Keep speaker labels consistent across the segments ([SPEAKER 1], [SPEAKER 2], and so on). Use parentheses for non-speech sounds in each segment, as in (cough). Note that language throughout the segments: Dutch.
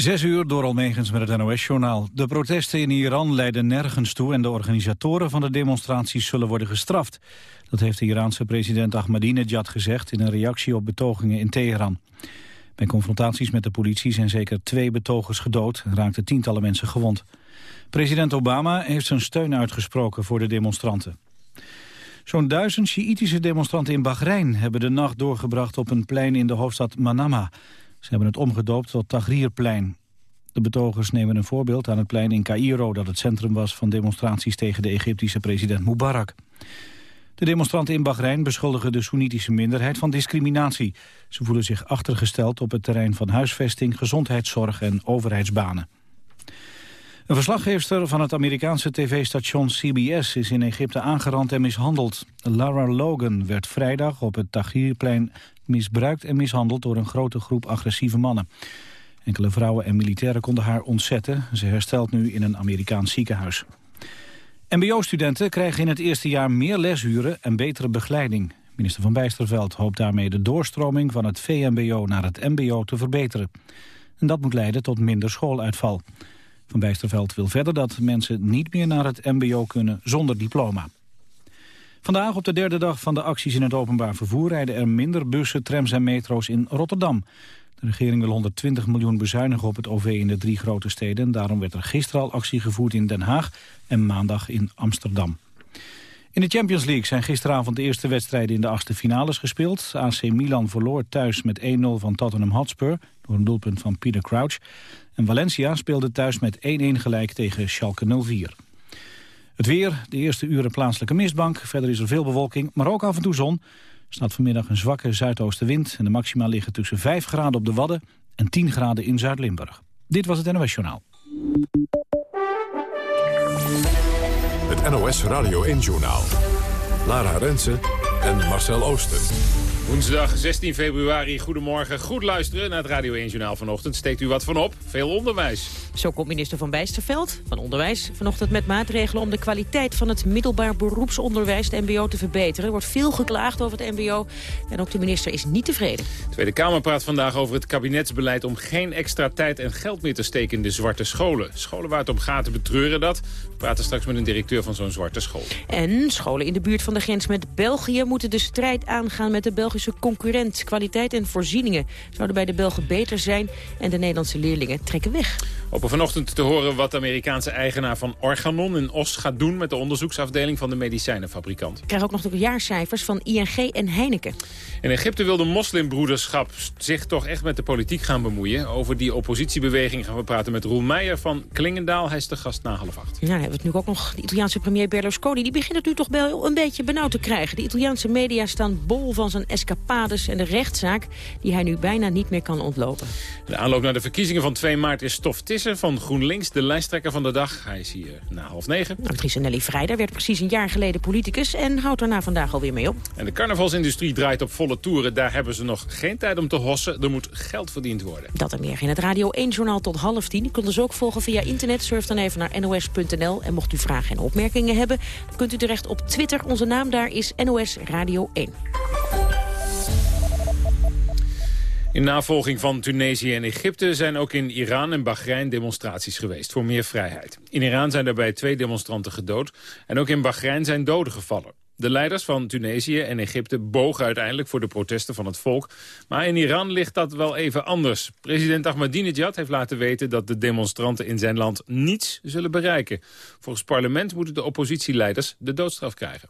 [SPEAKER 1] Zes uur door Almegens met het NOS-journaal. De protesten in Iran leiden nergens toe... en de organisatoren van de demonstraties zullen worden gestraft. Dat heeft de Iraanse president Ahmadinejad gezegd... in een reactie op betogingen in Teheran. Bij confrontaties met de politie zijn zeker twee betogers gedood... en raakten tientallen mensen gewond. President Obama heeft zijn steun uitgesproken voor de demonstranten. Zo'n duizend Sjiïtische demonstranten in Bahrein... hebben de nacht doorgebracht op een plein in de hoofdstad Manama... Ze hebben het omgedoopt tot Tahrirplein. De betogers nemen een voorbeeld aan het plein in Cairo... dat het centrum was van demonstraties tegen de Egyptische president Mubarak. De demonstranten in Bahrein beschuldigen de Soenitische minderheid van discriminatie. Ze voelen zich achtergesteld op het terrein van huisvesting, gezondheidszorg en overheidsbanen. Een verslaggeefster van het Amerikaanse tv-station CBS is in Egypte aangerand en mishandeld. Lara Logan werd vrijdag op het Tahrirplein misbruikt en mishandeld door een grote groep agressieve mannen. Enkele vrouwen en militairen konden haar ontzetten. Ze herstelt nu in een Amerikaans ziekenhuis. MBO-studenten krijgen in het eerste jaar meer lesuren en betere begeleiding. Minister van Bijsterveld hoopt daarmee de doorstroming van het VMBO naar het MBO te verbeteren. En dat moet leiden tot minder schooluitval. Van Bijsterveld wil verder dat mensen niet meer naar het mbo kunnen zonder diploma. Vandaag op de derde dag van de acties in het openbaar vervoer... rijden er minder bussen, trams en metro's in Rotterdam. De regering wil 120 miljoen bezuinigen op het OV in de drie grote steden. Daarom werd er gisteren al actie gevoerd in Den Haag en maandag in Amsterdam. In de Champions League zijn gisteravond de eerste wedstrijden in de achtste finales gespeeld. AC Milan verloor thuis met 1-0 van Tottenham Hotspur door een doelpunt van Peter Crouch. En Valencia speelde thuis met 1-1 gelijk tegen Schalke 04. Het weer, de eerste uren plaatselijke mistbank. Verder is er veel bewolking, maar ook af en toe zon. Er staat vanmiddag een zwakke zuidoostenwind... en de maxima liggen tussen 5 graden op de Wadden... en 10 graden in Zuid-Limburg. Dit was het NOS Journaal.
[SPEAKER 2] Het NOS Radio 1 Journaal. Lara Rensen en Marcel Ooster.
[SPEAKER 3] Woensdag 16 februari, goedemorgen. Goed luisteren naar het Radio 1 Journaal vanochtend. Steekt u wat van op? Veel onderwijs.
[SPEAKER 4] Zo komt minister Van Bijsterveld van Onderwijs vanochtend met maatregelen om de kwaliteit van het middelbaar beroepsonderwijs, de mbo, te verbeteren. Er wordt veel geklaagd over het mbo en ook de minister is niet tevreden.
[SPEAKER 3] De Tweede Kamer praat vandaag over het kabinetsbeleid om geen extra tijd en geld meer te steken in de zwarte scholen. Scholen waar het om gaat te betreuren dat. We praten straks met een directeur van zo'n zwarte school.
[SPEAKER 4] En scholen in de buurt van de grens met België moeten de strijd aangaan met de Belgische concurrent. Kwaliteit en voorzieningen zouden bij de Belgen beter zijn en de Nederlandse leerlingen trekken weg.
[SPEAKER 3] Hopen vanochtend te horen wat de Amerikaanse eigenaar van Organon in Os gaat doen met de onderzoeksafdeling van de medicijnenfabrikant.
[SPEAKER 4] Ik krijg ook nog de jaarcijfers van ING en Heineken.
[SPEAKER 3] In Egypte wil de moslimbroederschap zich toch echt met de politiek gaan bemoeien. Over die oppositiebeweging gaan we praten met Roel Meijer van Klingendaal. Hij is de gast na half acht.
[SPEAKER 4] Ja, dan hebben we het nu ook nog. De Italiaanse premier Berlusconi die begint het nu toch wel een beetje benauwd te krijgen. De Italiaanse media staan bol van zijn escapades en de rechtszaak die hij nu bijna niet meer kan ontlopen.
[SPEAKER 3] De aanloop naar de verkiezingen van 2 maart is Stof Van GroenLinks, de lijsttrekker van de dag. Hij is hier na half negen.
[SPEAKER 4] Actrice Nelly Vrijder werd precies een jaar geleden politicus en houdt daarna vandaag alweer mee op.
[SPEAKER 3] En de carnavalsindustrie draait op volle toeren. Daar hebben ze nog geen tijd om te hossen. Er moet geld verdiend worden.
[SPEAKER 4] Dat en meer in het Radio 1-journaal tot half tien. U kunt ons ook volgen via internet. Surf dan even naar nos.nl. En mocht u vragen en opmerkingen hebben, kunt u terecht op Twitter. Onze naam daar is NOS Radio 1.
[SPEAKER 3] In navolging van Tunesië en Egypte zijn ook in Iran en Bahrein demonstraties geweest voor meer vrijheid. In Iran zijn daarbij twee demonstranten gedood en ook in Bahrein zijn doden gevallen. De leiders van Tunesië en Egypte bogen uiteindelijk voor de protesten van het volk. Maar in Iran ligt dat wel even anders. President Ahmadinejad heeft laten weten dat de demonstranten in zijn land niets zullen bereiken. Volgens parlement moeten de oppositieleiders de doodstraf krijgen.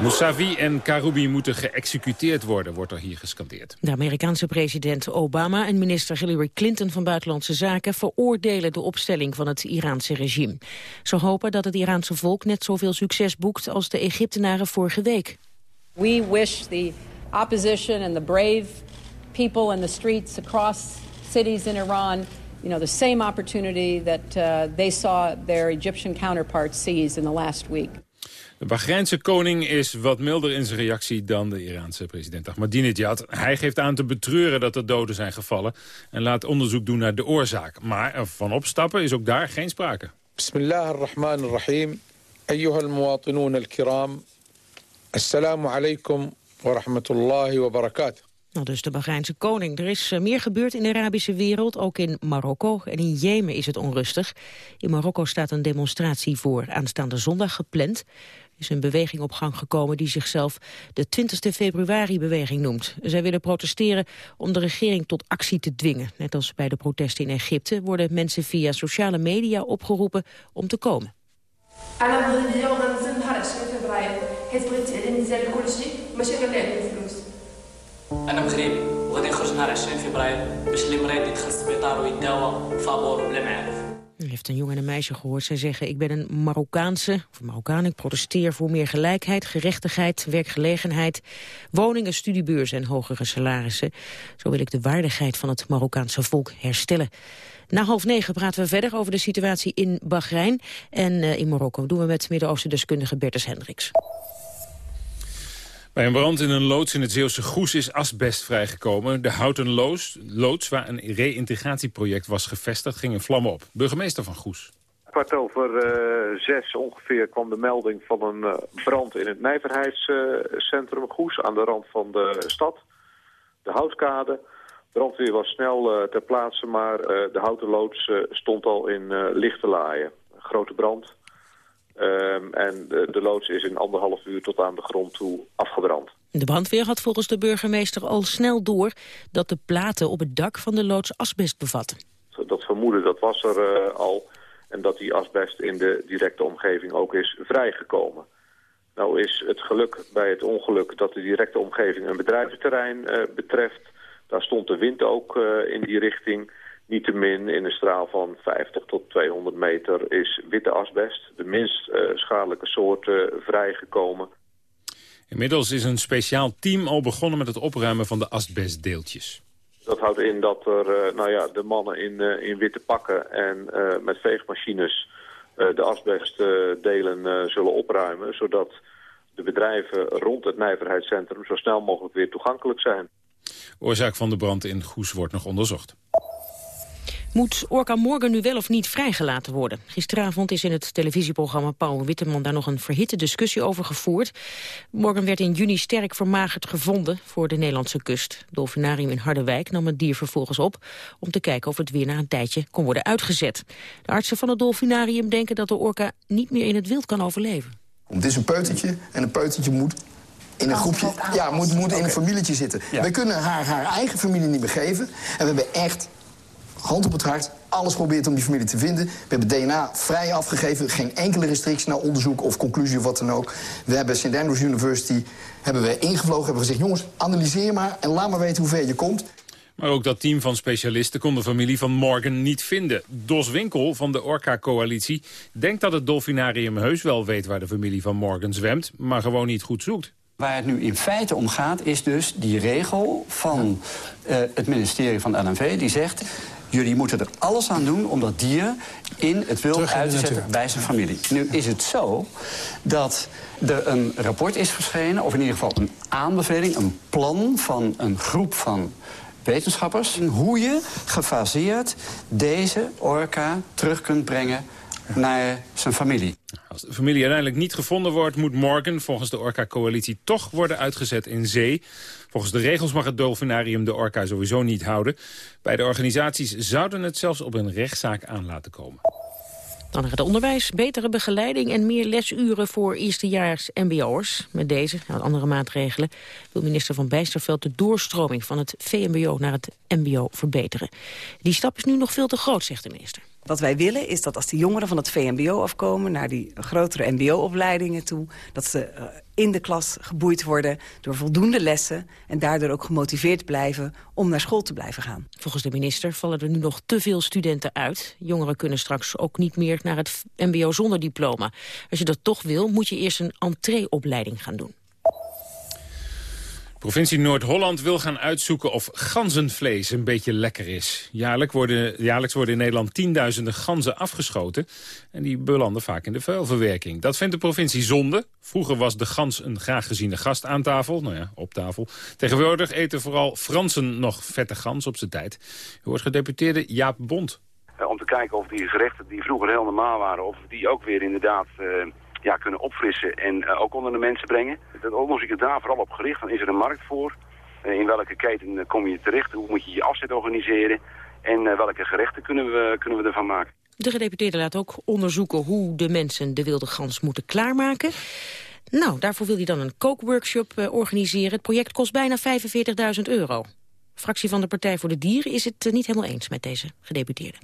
[SPEAKER 3] Mousavi en Karoubi moeten geëxecuteerd worden, wordt er hier gescandeerd.
[SPEAKER 4] De Amerikaanse president Obama en minister Hillary Clinton van Buitenlandse Zaken veroordelen de opstelling van het Iraanse regime. Ze hopen dat het Iraanse volk net zoveel succes boekt als de Egyptenaren vorige week.
[SPEAKER 5] We wish the opposition and the brave people in the streets across cities in Iran you know, the same opportunity that uh, they saw their Egyptian counterparts seize in the last week.
[SPEAKER 3] De Bahreinse koning is wat milder in zijn reactie dan de Iraanse president Ahmadinejad. Hij geeft aan te betreuren dat er doden zijn gevallen en laat onderzoek doen naar de oorzaak. Maar van opstappen is ook daar geen sprake.
[SPEAKER 6] Bismillah ar-Rahman ar-Rahim. Ayyuha al-muwatinun al-kiram. Assalamu alaikum wa rahmatullahi wa barakatuh.
[SPEAKER 4] Nou, dus de Bahreinse koning. Er is eh, meer gebeurd in de Arabische wereld, ook in Marokko. En in Jemen is het onrustig. In Marokko staat een demonstratie voor aanstaande zondag gepland Er is een beweging op gang gekomen die zichzelf de 20 februari-beweging noemt. Zij willen protesteren om de regering tot actie te dwingen. Net als bij de protesten in Egypte worden mensen via sociale media opgeroepen om te komen.
[SPEAKER 7] انا مغربي وغادي نخرج نهار 20 فبراير باش اللي مريض يدخل السبيطار ويداوى فابور بلا معارف
[SPEAKER 4] u heeft een jongen en een meisje gehoord. Zij zeggen, ik ben een Marokkaanse, of Marokkaan. Ik protesteer voor meer gelijkheid, gerechtigheid, werkgelegenheid, woningen, studiebeurs en hogere salarissen. Zo wil ik de waardigheid van het Marokkaanse volk herstellen. Na half negen praten we verder over de situatie in Bahrein en uh, in Marokko. doen we met Midden-Oosten deskundige Bertus Hendricks.
[SPEAKER 3] Bij een brand in een loods in het Zeeuwse Goes is asbest vrijgekomen. De houten loods, loods waar een reïntegratieproject was gevestigd ging in vlammen op. Burgemeester van Goes.
[SPEAKER 8] Kwart over uh, zes ongeveer kwam de melding van een uh, brand in het nijverheidscentrum uh, Goes aan de rand van de stad. De houtkade. Brandweer was snel ter plaatse, maar de houten loods stond al in lichte laaien. Grote brand. Um, en de, de, loods is in anderhalf uur tot aan de grond toe afgebrand.
[SPEAKER 4] De brandweer had volgens de burgemeester al snel door dat de platen op het dak van de loods asbest bevatten.
[SPEAKER 8] Dat vermoeden dat was er uh, al en dat die asbest in de directe omgeving ook is vrijgekomen. Nou is het geluk bij het ongeluk dat de directe omgeving een bedrijventerrein uh, betreft. Daar stond de wind ook uh, in die richting. Niettemin in een straal van 50 tot 200 meter is witte asbest, de minst uh, schadelijke soort, uh, vrijgekomen.
[SPEAKER 3] Inmiddels is een speciaal team al begonnen met het opruimen van de asbestdeeltjes.
[SPEAKER 8] Dat houdt in dat er uh, nou ja, de mannen in, in witte pakken en met veegmachines de asbestdelen zullen opruimen, zodat de bedrijven rond het nijverheidscentrum zo snel mogelijk weer toegankelijk zijn.
[SPEAKER 3] Oorzaak van de brand in Goes wordt nog onderzocht.
[SPEAKER 4] Moet Orca Morgan nu wel of niet vrijgelaten worden? Gisteravond is in het televisieprogramma Paul Witteman daar nog een verhitte discussie over gevoerd. Morgan werd in juni sterk vermagerd gevonden voor de Nederlandse kust. Dolfinarium in Harderwijk nam het dier vervolgens op om te kijken of het weer na een tijdje kon worden uitgezet. De artsen van het Dolfinarium denken dat de orka niet meer in het wild kan overleven.
[SPEAKER 9] Het is een peutertje en een peutertje moet in een groepje, ja, moet, moet in een familietje zitten. Ja. We kunnen haar haar eigen familie niet meer geven. En we hebben echt hand op het hart, alles probeert om die familie te vinden. We hebben DNA vrij afgegeven, geen enkele restrictie naar onderzoek of conclusie of wat dan ook. We hebben St. Andrews University hebben we ingevlogen, hebben gezegd... jongens, analyseer maar en laat maar weten hoe ver je komt.
[SPEAKER 3] Maar ook dat team van specialisten kon de familie van Morgan niet vinden. Dos Winkel van de Orca-coalitie denkt dat het dolfinarium heus wel weet... waar de familie van Morgan zwemt, maar gewoon niet goed zoekt.
[SPEAKER 10] Waar het nu in feite om gaat, is dus die regel van uh, het ministerie van de LNV... die zegt, Jullie moeten er alles aan doen om dat dier in het wild uit te zetten bij zijn familie. Nu is het zo dat er een rapport is verschenen... of in ieder geval een aanbeveling, een plan van een groep van wetenschappers... hoe je gefaseerd deze orka terug kunt brengen naar zijn familie.
[SPEAKER 3] Als de familie uiteindelijk niet gevonden wordt... moet Morgan volgens de Orca-coalitie toch worden uitgezet in zee. Volgens de regels mag het dolfinarium de orka sowieso niet houden. Bij de organisaties zouden het zelfs op een rechtszaak aan laten komen.
[SPEAKER 4] Dan naar het onderwijs, betere begeleiding en meer lesuren voor eerstejaars mbo'ers. Met deze en andere maatregelen wil minister Van Bijsterveld de doorstroming van het VMBO naar het mbo verbeteren. Die stap is nu nog veel te groot, zegt de minister.
[SPEAKER 11] Wat wij willen is dat als de jongeren van het VMBO afkomen... naar die grotere mbo-opleidingen toe... dat ze uh, in de klas geboeid worden door voldoende lessen... en daardoor ook gemotiveerd blijven om naar school te blijven gaan.
[SPEAKER 4] Volgens de minister vallen er nu nog te veel studenten uit. Jongeren kunnen straks ook niet meer naar het mbo zonder diploma. Als je dat toch wil, moet je eerst een entreeopleiding gaan doen.
[SPEAKER 3] Provincie Noord-Holland wil gaan uitzoeken of ganzenvlees een beetje lekker is. Jaarlijks worden, jaarlijks worden in Nederland tienduizenden ganzen afgeschoten. En die belanden vaak in de vuilverwerking. Dat vindt de provincie zonde. Vroeger was de gans een graag geziene gast aan tafel. Nou ja, op tafel. Tegenwoordig eten vooral Fransen nog vette gans op zijn tijd. U hoort gedeputeerde Jaap Bond.
[SPEAKER 12] om te kijken of die gerechten die vroeger heel normaal waren... of die ook weer inderdaad... Uh ja, kunnen opfrissen en ook onder de mensen brengen. Dat onderzoek is daar vooral op gericht. Dan is er een markt voor. in welke keten kom je terecht? Hoe moet je je afzet organiseren? En welke gerechten kunnen we, kunnen we ervan maken?
[SPEAKER 4] De gedeputeerde laat ook onderzoeken hoe de mensen de wilde gans moeten klaarmaken. Nou, daarvoor wil hij dan een kookworkshop uh, organiseren. Het project kost bijna 45.000 euro. Fractie van de Partij voor de Dieren is het uh, niet helemaal eens met deze gedeputeerde.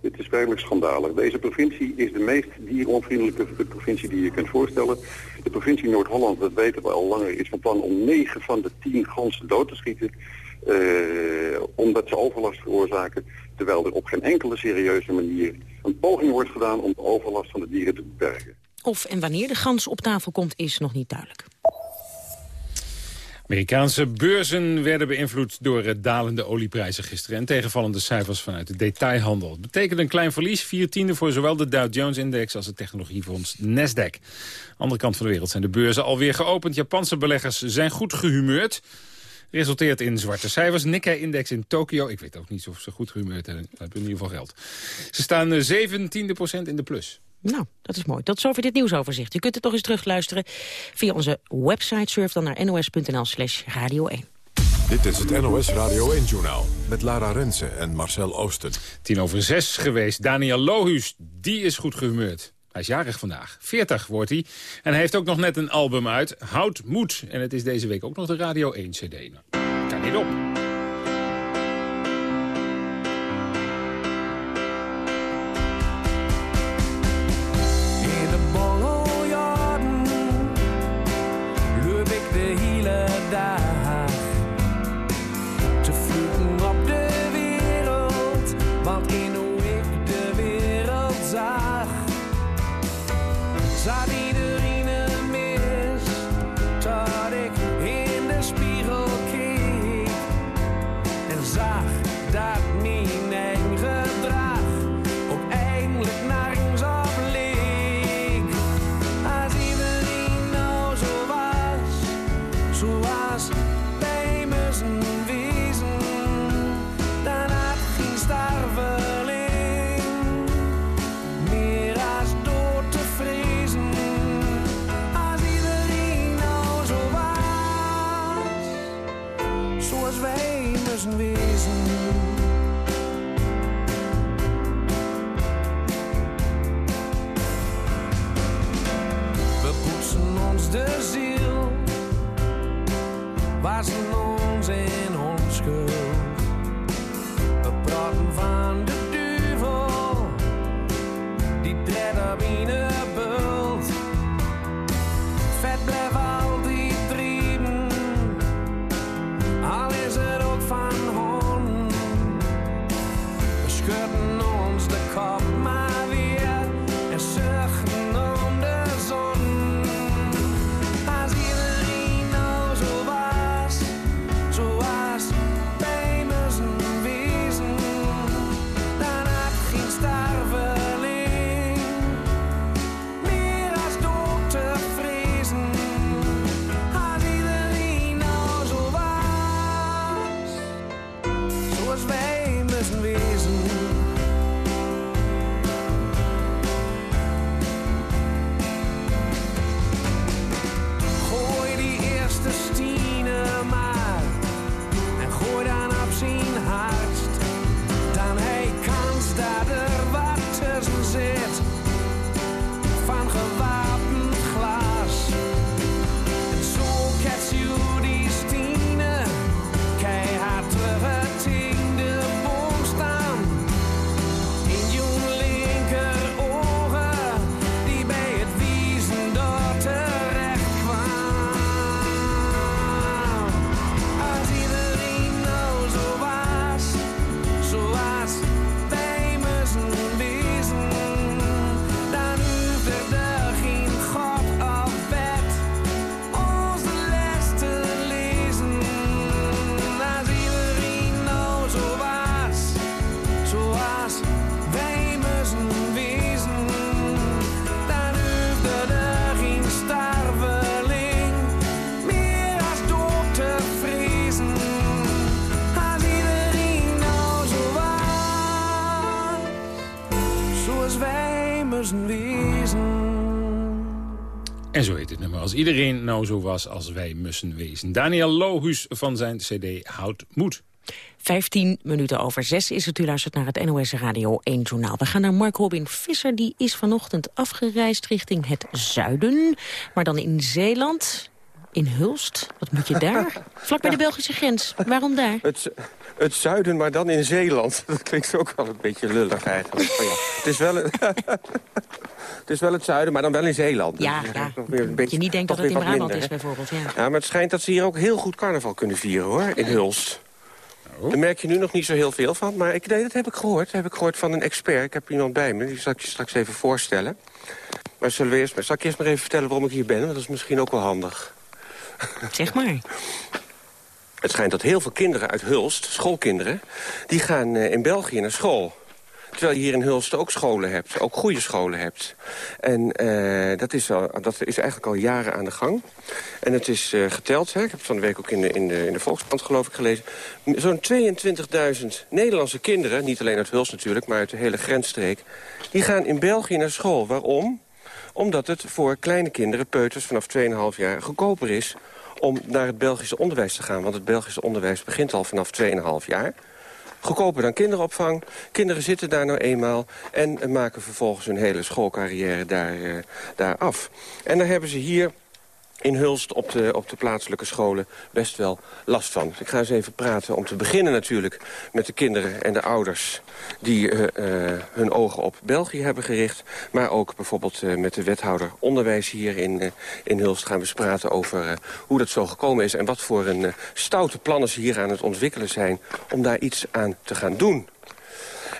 [SPEAKER 13] Het is werkelijk schandalig. Deze provincie is de meest dieronvriendelijke provincie die je kunt voorstellen. De provincie Noord-Holland, dat weten we al langer, is van plan om 9 van de 10 ganzen dood te schieten. Uh, omdat ze overlast veroorzaken. Terwijl er op geen enkele serieuze manier een poging wordt gedaan om de overlast van de dieren te beperken.
[SPEAKER 4] Of en wanneer de gans op tafel komt is nog niet duidelijk.
[SPEAKER 14] Amerikaanse beurzen werden beïnvloed door dalende olieprijzen gisteren... en tegenvallende cijfers vanuit de detailhandel. Het betekent een klein verlies, vier tiende voor zowel de Dow Jones-index... als het technologiefonds Nasdaq. Andere kant van de wereld zijn de beurzen alweer geopend. Japanse beleggers zijn goed gehumeurd. Resulteert in zwarte cijfers. Nikkei-index in Tokio. Ik weet ook niet of ze goed gehumeurd hebben. in ieder geval geld. Ze staan 17 procent in de plus.
[SPEAKER 4] Nou, dat is mooi. Tot zover dit nieuwsoverzicht. U kunt het toch eens terugluisteren via onze website. Surf dan naar nos.nl slash radio 1.
[SPEAKER 2] Dit is het NOS Radio 1-journaal met Lara Rensen en Marcel Oosten.
[SPEAKER 14] Tien over zes geweest. Daniel Lohuus, die is goed gehumeurd. Hij is jarig vandaag. 40 wordt hij. En hij heeft ook nog net een album uit. Houd moed. En het is deze week ook nog de Radio 1 CD. kan niet op. skirting on's de kop.
[SPEAKER 3] Als iedereen nou zo was als wij mussen wezen. Daniel Lohuus van zijn cd Houd Moed.
[SPEAKER 4] 15 minuten over 6 is het. U luistert naar het NOS Radio 1 Journaal. We gaan naar Mark Robin Visser. Die is vanochtend afgereisd richting het zuiden. Maar dan in Zeeland. In Hulst. Wat moet je daar? (laughs) Vlak bij de Belgische grens. Waarom daar?
[SPEAKER 15] Het, het zuiden, maar dan in Zeeland. (laughs) Dat klinkt ook wel een beetje lullig eigenlijk. ja, het, is wel een, (laughs) het is wel het zuiden, maar dan wel in Zeeland.
[SPEAKER 4] Ja,
[SPEAKER 15] dus
[SPEAKER 4] ja.
[SPEAKER 15] Weer een beetje,
[SPEAKER 4] je niet denkt dat het in Brabant
[SPEAKER 15] minder,
[SPEAKER 4] is bijvoorbeeld. Ja.
[SPEAKER 15] Ja, maar het schijnt dat ze hier ook heel goed carnaval kunnen vieren, hoor, in Hulst. Daar merk je nu nog niet zo heel veel van, maar ik, nee, dat heb ik gehoord. Dat heb ik gehoord van een expert. Ik heb iemand bij me, die zal ik je straks even voorstellen. Maar zullen we eerst, zal ik eerst maar even vertellen waarom ik hier ben? Want dat is misschien ook wel handig.
[SPEAKER 4] Zeg maar.
[SPEAKER 15] Het schijnt dat heel veel kinderen uit Hulst, schoolkinderen... die gaan eh, in België naar school. Terwijl je hier in Hulst ook scholen hebt, ook goede scholen hebt. En eh, dat, is al, dat is eigenlijk al jaren aan de gang. En het is eh, geteld, hè? ik heb het van de week ook in de, in de, in de Volkskrant geloof ik gelezen... zo'n 22.000 Nederlandse kinderen, niet alleen uit Hulst natuurlijk... maar uit de hele grensstreek, die gaan in België naar school. Waarom? Omdat het voor kleine kinderen, peuters vanaf 2,5 jaar, goedkoper is om naar het Belgische onderwijs te gaan. Want het Belgische onderwijs begint al vanaf 2,5 jaar. Goedkoper dan kinderopvang. Kinderen zitten daar nou eenmaal en maken vervolgens hun hele schoolcarrière daar, eh, daar af. En daar hebben ze hier in Hulst op de, op de plaatselijke scholen best wel last van. Ik ga eens even praten om te beginnen natuurlijk met de kinderen en de ouders... die eh, eh, hun ogen op België hebben gericht. Maar ook bijvoorbeeld eh, met de wethouder onderwijs hier in, in Hulst gaan we eens praten over hoe dat zo gekomen is... en wat voor een stoute plannen ze hier aan het ontwikkelen zijn om daar iets aan te gaan doen.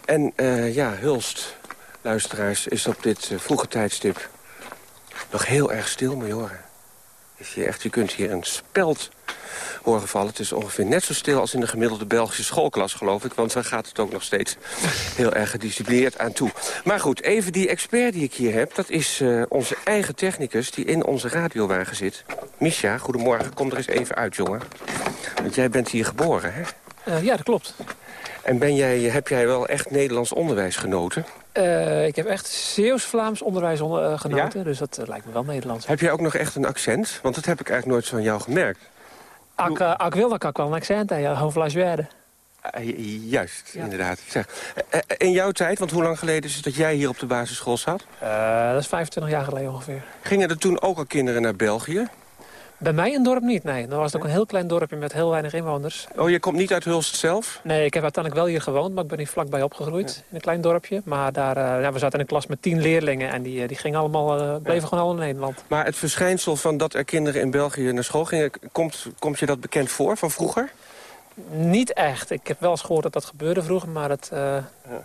[SPEAKER 15] En ja, Hulst, luisteraars, is op dit vroege tijdstip nog heel erg stil, je horen. Is hier echt, je kunt hier een speld horen vallen. Het is ongeveer net zo stil als in de gemiddelde Belgische schoolklas, geloof ik. Want daar gaat het ook nog steeds heel erg gedisciplineerd aan toe. Maar goed, even die expert die ik hier heb... dat is eh, onze eigen technicus die in onze radiowagen zit. Misha, goedemorgen. Kom er eens even uit, jongen. Want jij bent hier geboren, hè?
[SPEAKER 16] Eh, ja, dat klopt.
[SPEAKER 15] En ben jij, heb jij wel echt Nederlands onderwijs genoten?
[SPEAKER 16] Eh, ik heb echt Zeeuws-Vlaams onderwijs onder, eh, genoten, dus dat eh, lijkt me wel Nederlands.
[SPEAKER 15] Heb jij ook nog echt een accent? Want dat heb ik eigenlijk nooit van jou gemerkt.
[SPEAKER 16] Uh, ak wil, kan ik wel een accent ja.
[SPEAKER 15] Uh, juist, inderdaad. Zeg, in jouw tijd, want hoe lang geleden is het dat jij hier op de basisschool zat?
[SPEAKER 16] Dat is 25 jaar geleden ongeveer.
[SPEAKER 15] Gingen er toen ook al kinderen naar België?
[SPEAKER 16] Bij mij het dorp niet, nee. Dan was het ook een heel klein dorpje met heel weinig inwoners.
[SPEAKER 15] Oh, je komt niet uit Hulst zelf?
[SPEAKER 16] Nee, ik heb uiteindelijk wel hier gewoond, maar ik ben hier vlakbij opgegroeid. Ja. In een klein dorpje. Maar daar, uh, ja, we zaten in een klas met tien leerlingen en die, die gingen allemaal, uh, bleven ja. gewoon al in Nederland.
[SPEAKER 15] Maar het verschijnsel van dat er kinderen in België naar school gingen... komt, komt je dat bekend voor van vroeger?
[SPEAKER 16] Niet echt. Ik heb wel eens gehoord dat dat gebeurde vroeger, maar het, uh,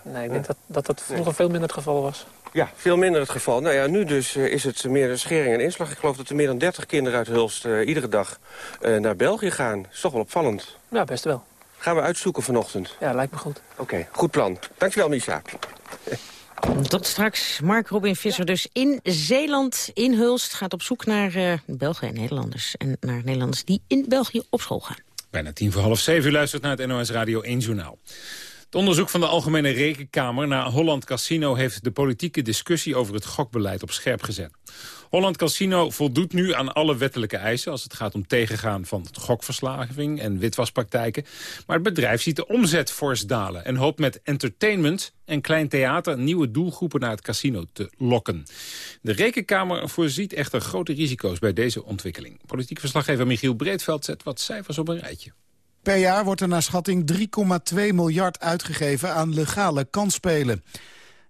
[SPEAKER 16] nee, ik denk dat, dat dat vroeger veel minder het geval was.
[SPEAKER 15] Ja, veel minder het geval. Nou ja, nu dus uh, is het meer een schering en inslag. Ik geloof dat er meer dan 30 kinderen uit Hulst uh, iedere dag uh, naar België gaan. Dat is toch wel opvallend.
[SPEAKER 16] Ja, best wel.
[SPEAKER 15] Gaan we uitzoeken vanochtend?
[SPEAKER 16] Ja, lijkt me goed.
[SPEAKER 15] Oké, okay, goed plan. Dankjewel, Misha. (laughs)
[SPEAKER 4] Tot straks. Mark Robin Visser dus in Zeeland, in Hulst... gaat op zoek naar Belgen en Nederlanders. En naar Nederlanders die in België op school gaan.
[SPEAKER 3] Bijna tien voor half zeven. U luistert naar het NOS Radio 1 Journaal. Het onderzoek van de Algemene Rekenkamer naar Holland Casino... heeft de politieke discussie over het gokbeleid op scherp gezet. Holland Casino voldoet nu aan alle wettelijke eisen... als het gaat om tegengaan van gokverslaving en witwaspraktijken. Maar het bedrijf ziet de omzet fors dalen... en hoopt met entertainment en klein theater... nieuwe doelgroepen naar het casino te lokken. De Rekenkamer voorziet echter grote risico's bij deze ontwikkeling. Politiek verslaggever Michiel Breedveld zet wat cijfers op een rijtje.
[SPEAKER 17] Per jaar wordt er naar schatting 3,2 miljard uitgegeven aan legale kansspelen.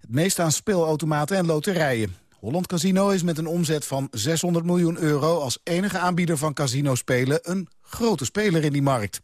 [SPEAKER 17] Het meeste aan speelautomaten en loterijen. Holland Casino is met een omzet van 600 miljoen euro... als enige aanbieder van casinospelen een grote speler in die markt.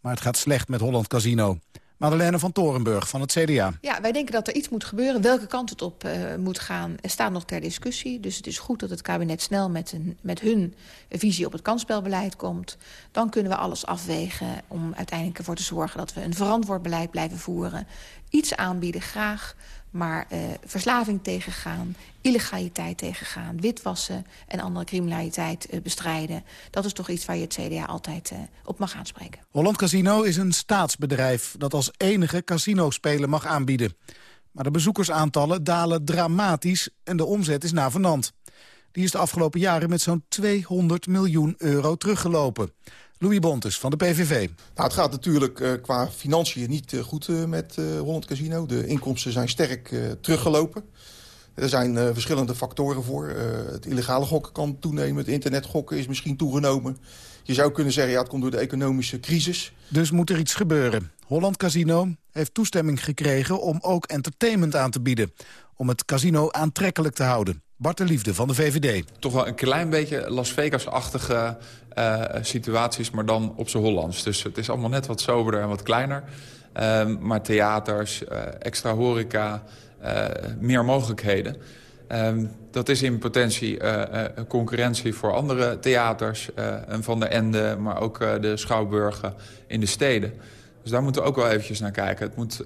[SPEAKER 17] Maar het gaat slecht met Holland Casino. Madeleine van Torenburg van het CDA.
[SPEAKER 18] Ja, wij denken dat er iets moet gebeuren. Welke kant het op uh, moet gaan staat nog ter discussie. Dus het is goed dat het kabinet snel met, een, met hun visie op het kansspelbeleid komt. Dan kunnen we alles afwegen om uiteindelijk ervoor te zorgen... dat we een verantwoord beleid blijven voeren. Iets aanbieden, graag. Maar uh, verslaving tegengaan, illegaliteit tegengaan... witwassen en andere criminaliteit uh, bestrijden... dat is toch iets waar je het CDA altijd uh, op mag aanspreken.
[SPEAKER 17] Holland Casino is een staatsbedrijf... dat als enige casinospelen mag aanbieden. Maar de bezoekersaantallen dalen dramatisch en de omzet is navenant. Die is de afgelopen jaren met zo'n 200 miljoen euro teruggelopen. Louis Bontes van de PVV.
[SPEAKER 19] Nou, het gaat natuurlijk uh, qua financiën niet uh, goed uh, met Holland Casino. De inkomsten zijn sterk teruggelopen. Er zijn verschillende factoren voor. het illegale gokken kan toenemen. Het internetgokken is misschien toegenomen. Je zou kunnen zeggen, ja, het komt door de economische crisis.
[SPEAKER 17] Dus moet er iets gebeuren. Holland Casino heeft toestemming gekregen om ook entertainment aan te bieden. Om het casino aantrekkelijk te houden. Bart de Liefde van de VVD.
[SPEAKER 20] Toch wel een klein beetje Las Vegas-achtige uh, situaties, maar dan op z'n Hollands. Dus het is allemaal net wat soberder en wat kleiner. Uh, maar theaters, uh, extra horeca, meer mogelijkheden. Ehm, dat is in potentie concurrentie voor andere theaters. en van de Ende, maar ook de Schouwburgen in de steden. Dus daar moeten we ook wel eventjes naar kijken. Het moet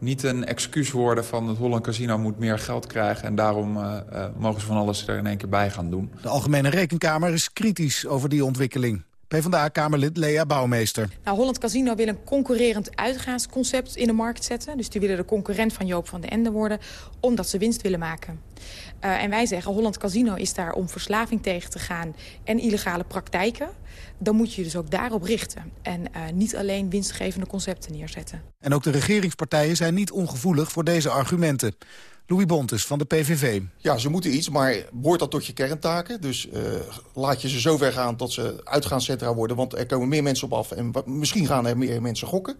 [SPEAKER 20] niet een excuus worden van het Holland Casino moet meer geld krijgen... en daarom uh, uh, mogen ze van alles er in één keer bij gaan doen.
[SPEAKER 17] De Algemene Rekenkamer is kritisch over die ontwikkeling. PvdA-kamerlid Lea Bouwmeester.
[SPEAKER 21] Nou, Holland Casino wil een concurrerend uitgaansconcept in de markt zetten. Dus die willen de concurrent van Joop van den Ende worden... omdat ze winst willen maken. Uh, en wij zeggen, Holland Casino is daar om verslaving tegen te gaan... en illegale praktijken dan moet je je dus ook daarop richten. En uh, niet alleen winstgevende concepten neerzetten.
[SPEAKER 17] En ook de regeringspartijen zijn niet ongevoelig voor deze argumenten. Louis Bontes van de PVV.
[SPEAKER 19] Ja, ze moeten iets, maar behoort dat tot je kerntaken? Dus uh, laat je ze zo ver gaan dat ze uitgaanscentra worden... want er komen meer mensen op af en misschien gaan er meer mensen gokken.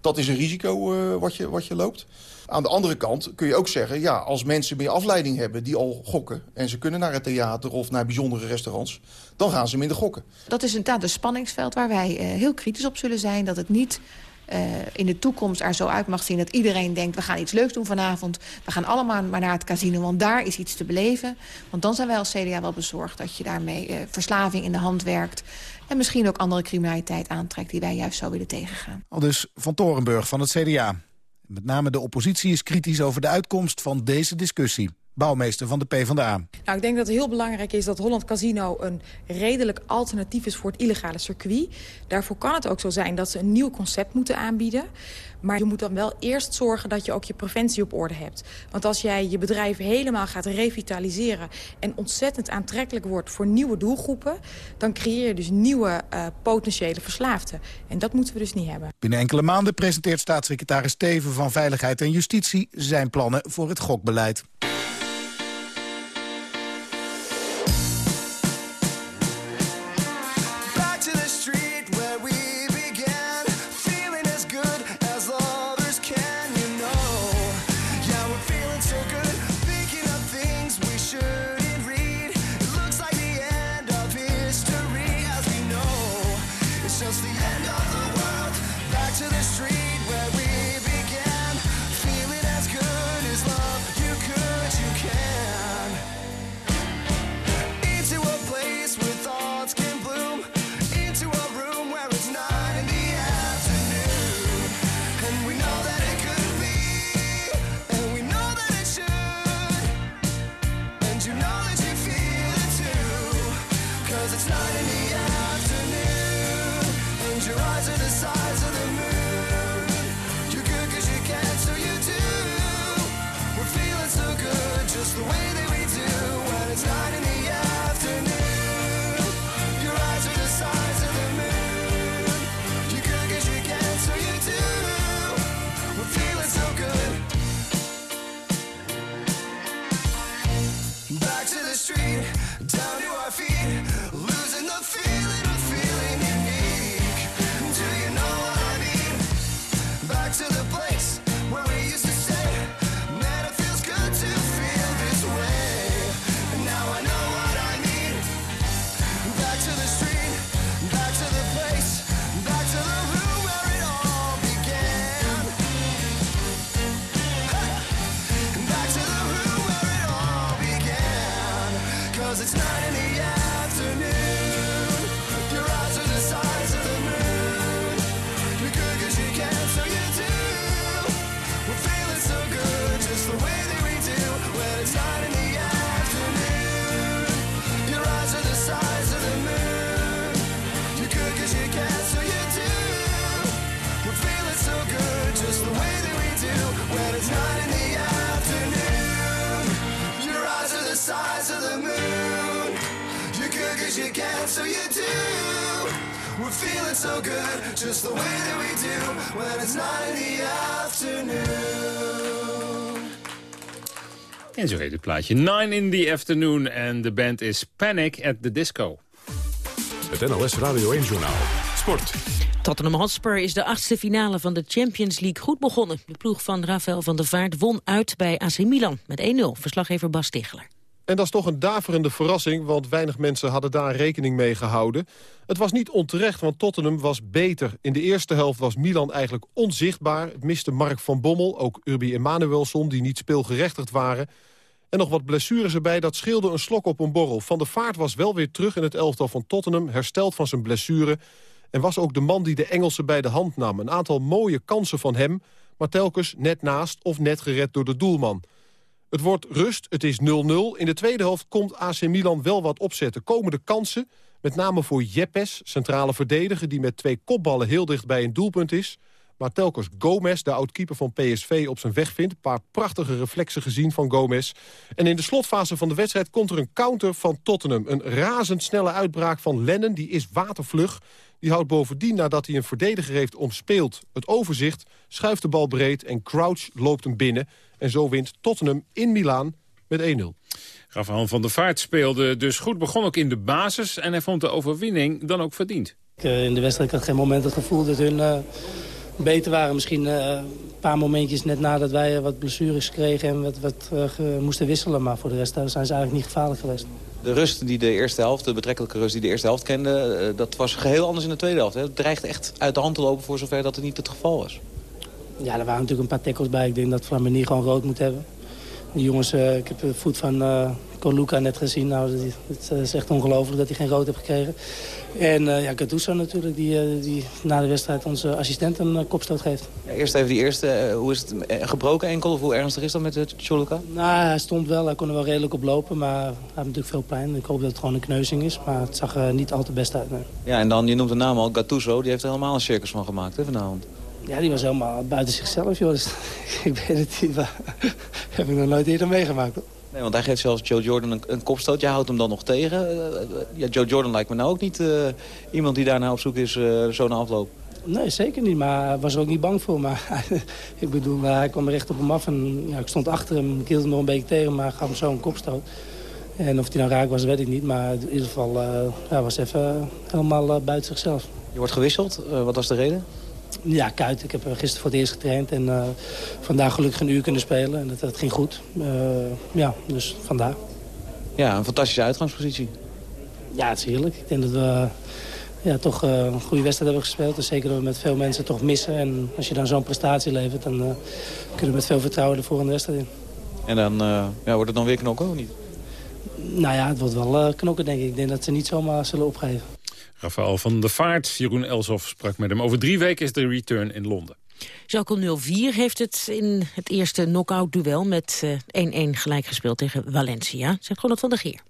[SPEAKER 19] Dat is een risico uh, wat, je, wat je loopt. Aan de andere kant kun je ook zeggen... ja, als mensen meer afleiding hebben die al gokken... en ze kunnen naar het theater of naar bijzondere restaurants... dan gaan ze minder gokken.
[SPEAKER 18] Dat is inderdaad een spanningsveld waar wij uh, heel kritisch op zullen zijn. Dat het niet uh, in de toekomst er zo uit mag zien dat iedereen denkt... we gaan iets leuks doen vanavond, we gaan allemaal maar naar het casino... want daar is iets te beleven. Want dan zijn wij als CDA wel bezorgd dat je daarmee uh, verslaving in de hand werkt... en misschien ook andere criminaliteit aantrekt die wij juist zo willen tegengaan.
[SPEAKER 17] Al dus Van Torenburg van het CDA. Met name de oppositie is kritisch over de uitkomst van deze discussie. Bouwmeester van de PvdA.
[SPEAKER 21] Nou, ik denk dat het heel belangrijk is dat Holland Casino een redelijk alternatief is voor het illegale circuit. Daarvoor kan het ook zo zijn dat ze een nieuw concept moeten aanbieden. Maar je moet dan wel eerst zorgen dat je ook je preventie op orde hebt. Want als jij je bedrijf helemaal gaat revitaliseren... en ontzettend aantrekkelijk wordt voor nieuwe doelgroepen... dan creëer je dus nieuwe uh, potentiële verslaafden. En dat moeten we dus niet hebben.
[SPEAKER 17] Binnen enkele maanden presenteert staatssecretaris Steven van Veiligheid en Justitie... zijn plannen voor het gokbeleid.
[SPEAKER 3] En zo heet het plaatje. Nine in the Afternoon en de band is Panic at the Disco.
[SPEAKER 2] Het NLS Radio 1 Journaal. Sport.
[SPEAKER 4] Tottenham Hotspur is de achtste finale van de Champions League goed begonnen. De ploeg van Rafael van der Vaart won uit bij AC Milan met 1-0. Verslaggever Bas Ticheler.
[SPEAKER 22] En dat is toch een daverende verrassing, want weinig mensen hadden daar rekening mee gehouden. Het was niet onterecht, want Tottenham was beter. In de eerste helft was Milan eigenlijk onzichtbaar. Het miste Mark van Bommel, ook Urbi Emanuelson, die niet speelgerechtigd waren. En nog wat blessures erbij, dat scheelde een slok op een borrel. Van der Vaart was wel weer terug in het elftal van Tottenham, hersteld van zijn blessure... en was ook de man die de Engelsen bij de hand nam. Een aantal mooie kansen van hem, maar telkens net naast of net gered door de doelman... Het wordt rust, het is 0-0. In de tweede helft komt AC Milan wel wat opzetten. Komen de kansen, met name voor Jeppes, centrale verdediger... die met twee kopballen heel dicht bij een doelpunt is. Maar telkens Gomez, de oud-keeper van PSV, op zijn weg vindt. Een paar prachtige reflexen gezien van Gomez. En in de slotfase van de wedstrijd komt er een counter van Tottenham. Een razendsnelle uitbraak van Lennon, die is watervlug. Die houdt bovendien, nadat hij een verdediger heeft omspeeld... het overzicht, schuift de bal breed en Crouch loopt hem binnen... En zo wint Tottenham in Milaan met 1-0.
[SPEAKER 3] Rafael van der Vaart speelde dus goed, begon ook in de basis... en hij vond de overwinning dan ook verdiend.
[SPEAKER 23] Eh, in de wedstrijd had ik geen moment het gevoel dat hun uh, beter waren. Misschien uh, een paar momentjes net nadat wij wat blessures kregen... en wat, wat moesten wisselen. Maar voor de rest zijn ze eigenlijk niet gevaarlijk geweest.
[SPEAKER 24] De rust die de eerste helft, de betrekkelijke rust die de eerste helft kende... dat was geheel anders in de tweede helft. Hè? Het dreigde echt uit de hand te lopen voor zover dat het niet het geval was.
[SPEAKER 23] Ja, er waren natuurlijk een paar tackles bij. Ik denk dat Flamini gewoon rood moet hebben. Die jongens, uh, ik heb de voet van uh, Coluca net gezien. Nou, het is echt ongelooflijk dat hij geen rood heeft gekregen. En uh, ja, Gattuso natuurlijk, die, die na de wedstrijd onze assistent een kopstoot geeft.
[SPEAKER 24] Ja, eerst even die eerste. hoe is het? Gebroken enkel of hoe ernstig is dat met Choluka?
[SPEAKER 23] Nou, hij stond wel. Hij kon er wel redelijk op lopen. Maar hij heeft natuurlijk veel pijn. Ik hoop dat het gewoon een kneuzing is. Maar het zag er niet al te best uit. Nee.
[SPEAKER 24] Ja, en dan, je noemt de naam al, Gattuso. Die heeft er helemaal een circus van gemaakt hè, vanavond.
[SPEAKER 23] Ja, die was helemaal buiten zichzelf, joh. Dus, (laughs) ik weet het niet, maar (laughs) heb ik nog nooit eerder meegemaakt. Hoor.
[SPEAKER 24] Nee, want hij geeft zelfs Joe Jordan een, een kopstoot. Jij houdt hem dan nog tegen. Uh, ja, Joe Jordan lijkt me nou ook niet uh, iemand die daarna op zoek is, uh, zo na afloop.
[SPEAKER 23] Nee, zeker niet. Maar hij was er ook niet bang voor. Maar (laughs) ik bedoel, hij kwam recht op hem af. En ja, ik stond achter hem. Ik hield hem nog een beetje tegen, maar gaf hem zo een kopstoot. En of hij nou raak was, weet ik niet. Maar in ieder geval, hij was even helemaal buiten zichzelf.
[SPEAKER 24] Je wordt gewisseld. wat was de reden?
[SPEAKER 23] Ja, kuit. Ik heb gisteren voor het eerst getraind en uh, vandaag gelukkig een uur kunnen spelen. En dat, dat ging goed. Uh, ja, dus vandaar.
[SPEAKER 24] Ja, een fantastische uitgangspositie.
[SPEAKER 23] Ja, het is heerlijk. Ik denk dat we ja, toch een goede wedstrijd hebben gespeeld. Dus zeker dat we met veel mensen toch missen. En als je dan zo'n prestatie levert, dan kunnen we met veel vertrouwen de volgende wedstrijd in.
[SPEAKER 24] En dan ja, wordt het dan weer knokken of niet?
[SPEAKER 23] Nou ja, het wordt wel knokken denk ik. Ik denk dat ze niet zomaar zullen opgeven.
[SPEAKER 3] Rafael van der Vaart, Jeroen Elsof sprak met hem. Over drie weken is de return in Londen.
[SPEAKER 4] Schalke 04 heeft het in het eerste knock-out-duel met 1-1 uh, gelijk gespeeld tegen Valencia. Zegt Ronald van der Geer.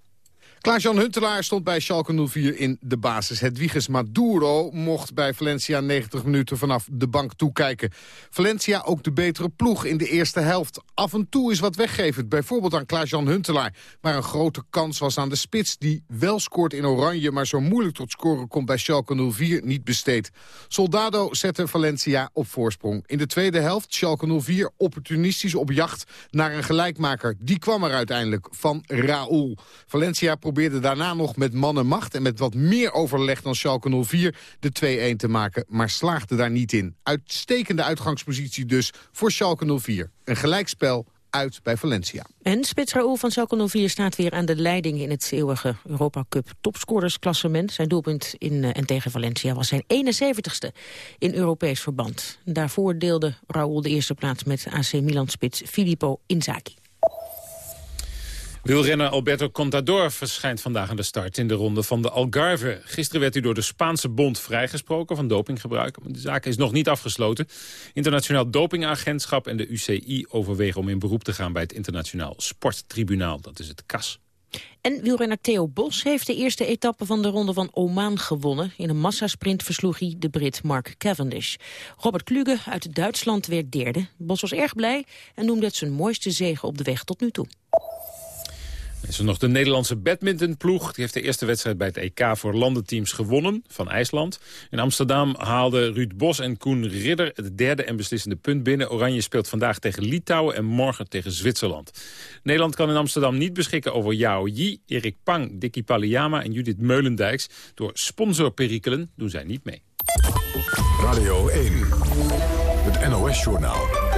[SPEAKER 25] Klaas-Jan Huntelaar stond bij Schalke 04 in de basis. Hedwiges Maduro mocht bij Valencia 90 minuten vanaf de bank toekijken. Valencia ook de betere ploeg in de eerste helft. Af en toe is wat weggevend, bijvoorbeeld aan Klaas-Jan Huntelaar. Maar een grote kans was aan de spits, die wel scoort in oranje... maar zo moeilijk tot scoren komt bij Schalke 04 niet besteed. Soldado zette Valencia op voorsprong. In de tweede helft Schalke 04 opportunistisch op jacht naar een gelijkmaker. Die kwam er uiteindelijk van Raúl. Valencia probeerde daarna nog met mannenmacht... en met wat meer overleg dan Schalke 04 de 2-1 te maken... maar slaagde daar niet in. Uitstekende uitgangspositie dus voor Schalke 04. Een gelijkspel uit bij Valencia.
[SPEAKER 4] En Spits Raoul van Schalke 04 staat weer aan de leiding in het eeuwige Europa Cup topscorersklassement. Zijn doelpunt in uh, en tegen Valencia was zijn 71ste in Europees verband. Daarvoor deelde Raoul de eerste plaats met AC Milan-spits Filippo Inzaghi.
[SPEAKER 3] Wielrenner Alberto Contador verschijnt vandaag aan de start in de ronde van de Algarve. Gisteren werd hij door de Spaanse bond vrijgesproken van dopinggebruik. Maar de zaak is nog niet afgesloten. Internationaal Dopingagentschap en de UCI overwegen om in beroep te gaan bij het Internationaal Sporttribunaal. Dat is het CAS.
[SPEAKER 4] En wielrenner Theo Bos heeft de eerste etappe van de ronde van Oman gewonnen. In een massasprint versloeg hij de Brit Mark Cavendish. Robert Kluge uit Duitsland werd derde. Bos was erg blij en noemde het zijn mooiste zege op de weg tot nu toe.
[SPEAKER 3] Is er nog de Nederlandse badmintonploeg. Die heeft de eerste wedstrijd bij het EK voor landenteams gewonnen van IJsland. In Amsterdam haalden Ruud Bos en Koen Ridder het derde en beslissende punt binnen. Oranje speelt vandaag tegen Litouwen en morgen tegen Zwitserland. Nederland kan in Amsterdam niet beschikken over Yao Yi, Erik Pang, Dicky Palliama en Judith Meulendijks. Door sponsorperikelen doen zij niet mee.
[SPEAKER 2] Radio 1, het NOS-journaal.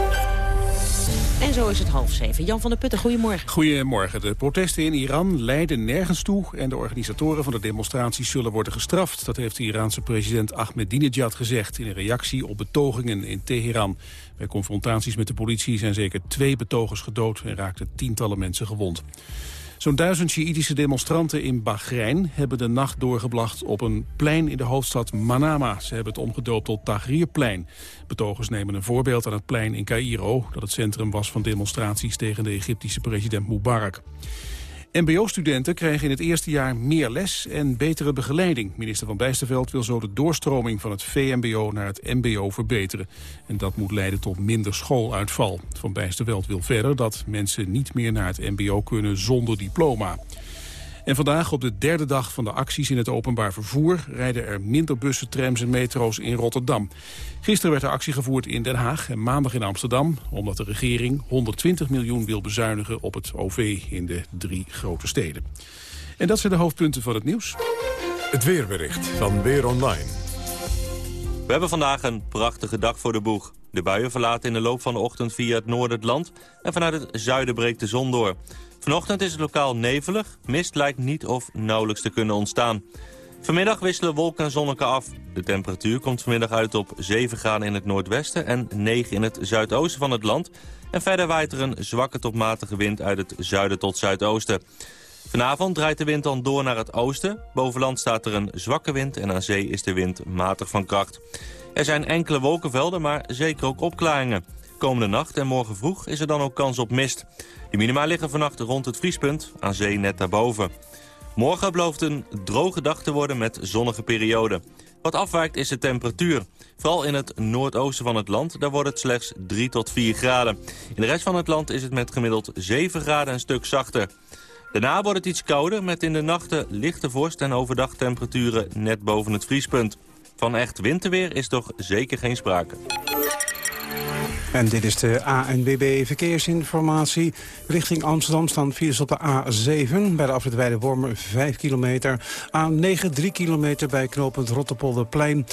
[SPEAKER 4] En zo is het half zeven. Jan van der Putten, goedemorgen.
[SPEAKER 26] Goedemorgen. De protesten in Iran leiden nergens toe... en de organisatoren van de demonstraties zullen worden gestraft. Dat heeft de Iraanse president Ahmadinejad gezegd... in een reactie op betogingen in Teheran. Bij confrontaties met de politie zijn zeker twee betogers gedood... en raakten tientallen mensen gewond. Zo'n duizend Sjiïtische demonstranten in Bahrein hebben de nacht doorgebracht op een plein in de hoofdstad Manama. Ze hebben het omgedoopt tot Tahrirplein. Betogers nemen een voorbeeld aan het plein in Cairo, dat het centrum was van demonstraties tegen de Egyptische president Mubarak. MBO-studenten krijgen in het eerste jaar meer les en betere begeleiding. Minister Van Bijsterveld wil zo de doorstroming van het VMBO naar het MBO verbeteren. En dat moet leiden tot minder schooluitval. Van Bijsterveld wil verder dat mensen niet meer naar het MBO kunnen zonder diploma. En vandaag, op de derde dag van de acties in het openbaar vervoer... rijden er minder bussen, trams en metro's in Rotterdam. Gisteren werd de actie gevoerd in Den Haag en maandag in Amsterdam... omdat de regering 120 miljoen wil bezuinigen op het OV in de drie grote steden. En dat zijn de hoofdpunten van het nieuws.
[SPEAKER 2] Het weerbericht van Weer Online.
[SPEAKER 27] We hebben vandaag een prachtige dag voor de boeg. De buien verlaten in de loop van de ochtend via het noorden het land... en vanuit het zuiden breekt de zon door. Vanochtend is het lokaal nevelig. Mist lijkt niet of nauwelijks te kunnen ontstaan. Vanmiddag wisselen wolken en zonneke af. De temperatuur komt vanmiddag uit op 7 graden in het noordwesten en 9 in het zuidoosten van het land. En verder waait er een zwakke tot matige wind uit het zuiden tot zuidoosten. Vanavond draait de wind dan door naar het oosten. Bovenland staat er een zwakke wind en aan zee is de wind matig van kracht. Er zijn enkele wolkenvelden, maar zeker ook opklaringen. Komende nacht en morgen vroeg is er dan ook kans op mist. De minima liggen vannacht rond het vriespunt, aan zee net daarboven. Morgen belooft een droge dag te worden met zonnige perioden. Wat afwijkt is de temperatuur. Vooral in het noordoosten van het land, daar wordt het slechts 3 tot 4 graden. In de rest van het land is het met gemiddeld 7 graden een stuk zachter. Daarna wordt het iets kouder met in de nachten lichte vorst en overdag temperaturen net boven het vriespunt. Van echt winterweer is toch zeker geen sprake.
[SPEAKER 28] En dit is de ANWB Verkeersinformatie. Richting Amsterdam staan files op de A7 bij de afrit Weide Wormer 5 kilometer. A9 3 kilometer bij knooppunt Rottepolderplein.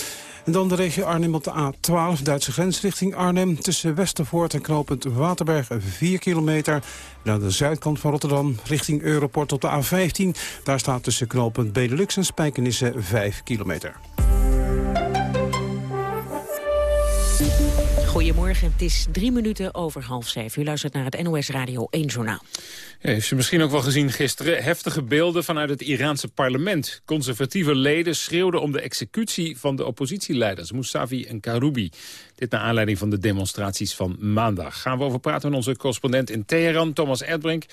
[SPEAKER 28] En dan de regio Arnhem op de A12, Duitse grens richting Arnhem. Tussen Westervoort en knooppunt Waterberg 4 kilometer. En de zuidkant van Rotterdam richting Europort op de A15. Daar staat tussen knooppunt Benelux en Spijkenisse 5 kilometer.
[SPEAKER 4] Goedemorgen, het is drie minuten over half zeven. U luistert naar het NOS Radio 1 Journaal.
[SPEAKER 3] Heeft u misschien ook wel gezien gisteren heftige beelden vanuit het Iraanse parlement. Conservatieve leden schreeuwden om de executie van de oppositieleiders Mousavi en Karoubi. Dit naar aanleiding van de demonstraties van maandag. Gaan we over praten met onze correspondent in Teheran, Thomas Erdbrink.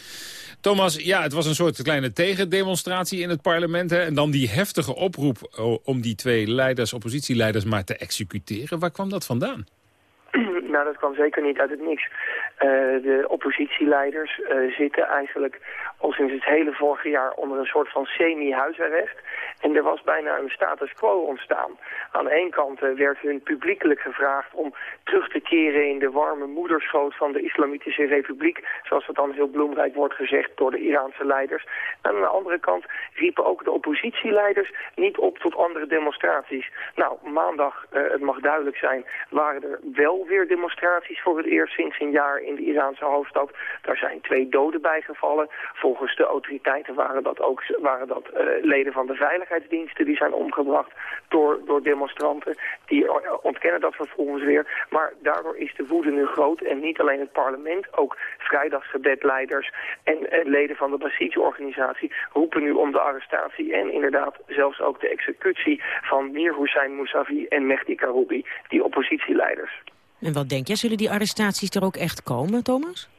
[SPEAKER 3] Thomas, ja, het was een soort kleine tegendemonstratie in het parlement. Hè? En dan die heftige oproep om die twee leiders, oppositieleiders maar te executeren. Waar kwam dat vandaan? (clears throat)
[SPEAKER 29] Nou, dat kwam zeker niet uit het niks. Uh, de oppositieleiders uh, zitten eigenlijk al sinds het hele vorige jaar onder een soort van semi-huisarrest. En er was bijna een status quo ontstaan. Aan de ene kant uh, werd hun publiekelijk gevraagd om terug te keren in de warme moederschoot van de Islamitische Republiek, zoals dat dan heel bloemrijk wordt gezegd door de Iraanse leiders. Aan de andere kant riepen ook de oppositieleiders niet op tot andere demonstraties. Nou, maandag, het mag duidelijk zijn, waren er wel weer demonstraties voor het eerst sinds een jaar in de Iraanse hoofdstad. Daar zijn twee doden bijgevallen. Volgens de autoriteiten waren dat ook waren dat, uh, leden van de veiligheidsdiensten die zijn omgebracht door, door demonstranten. Die ontkennen dat vervolgens weer. Maar daardoor is de woede nu groot. En niet alleen het parlement, ook vrijdagsgebedleiders en uh, leden van de Basij-organisatie roepen nu om de arrestatie en inderdaad zelfs ook de executie van Mir Hussein Mousavi en Mehdi Karoubi, die oppositieleiders.
[SPEAKER 4] En wat denk jij, zullen die arrestaties er ook echt komen, Thomas?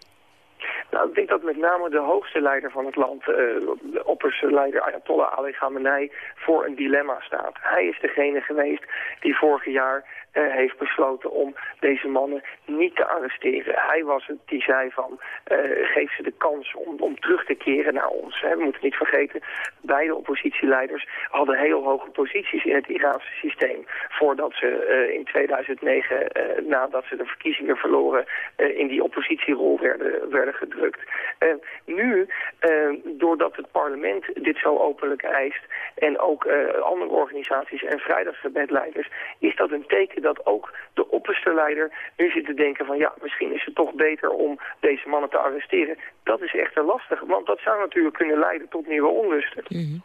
[SPEAKER 29] Nou, ik denk dat met name de hoogste leider van het land, uh, de opperste leider Ayatollah Ali Khamenei, voor een dilemma staat. Hij is degene geweest die vorig jaar uh, heeft besloten om deze mannen niet te arresteren. Hij was het die zei van, uh, geef ze de kans om, om terug te keren naar ons. Hè. We moeten niet vergeten, beide oppositieleiders hadden heel hoge posities in het Iraanse systeem. Voordat ze uh, in 2009, nadat ze de verkiezingen verloren, in die oppositierol werden, werden gedrukt. nu, doordat het parlement dit zo openlijk eist en ook andere organisaties en vrijdagsgebedleiders, is dat een teken dat ook de opperste leider nu zit te denken van ja, misschien is het toch beter om deze mannen te arresteren. Dat is echter lastig, want dat zou natuurlijk kunnen leiden tot nieuwe onlusten.
[SPEAKER 3] Mm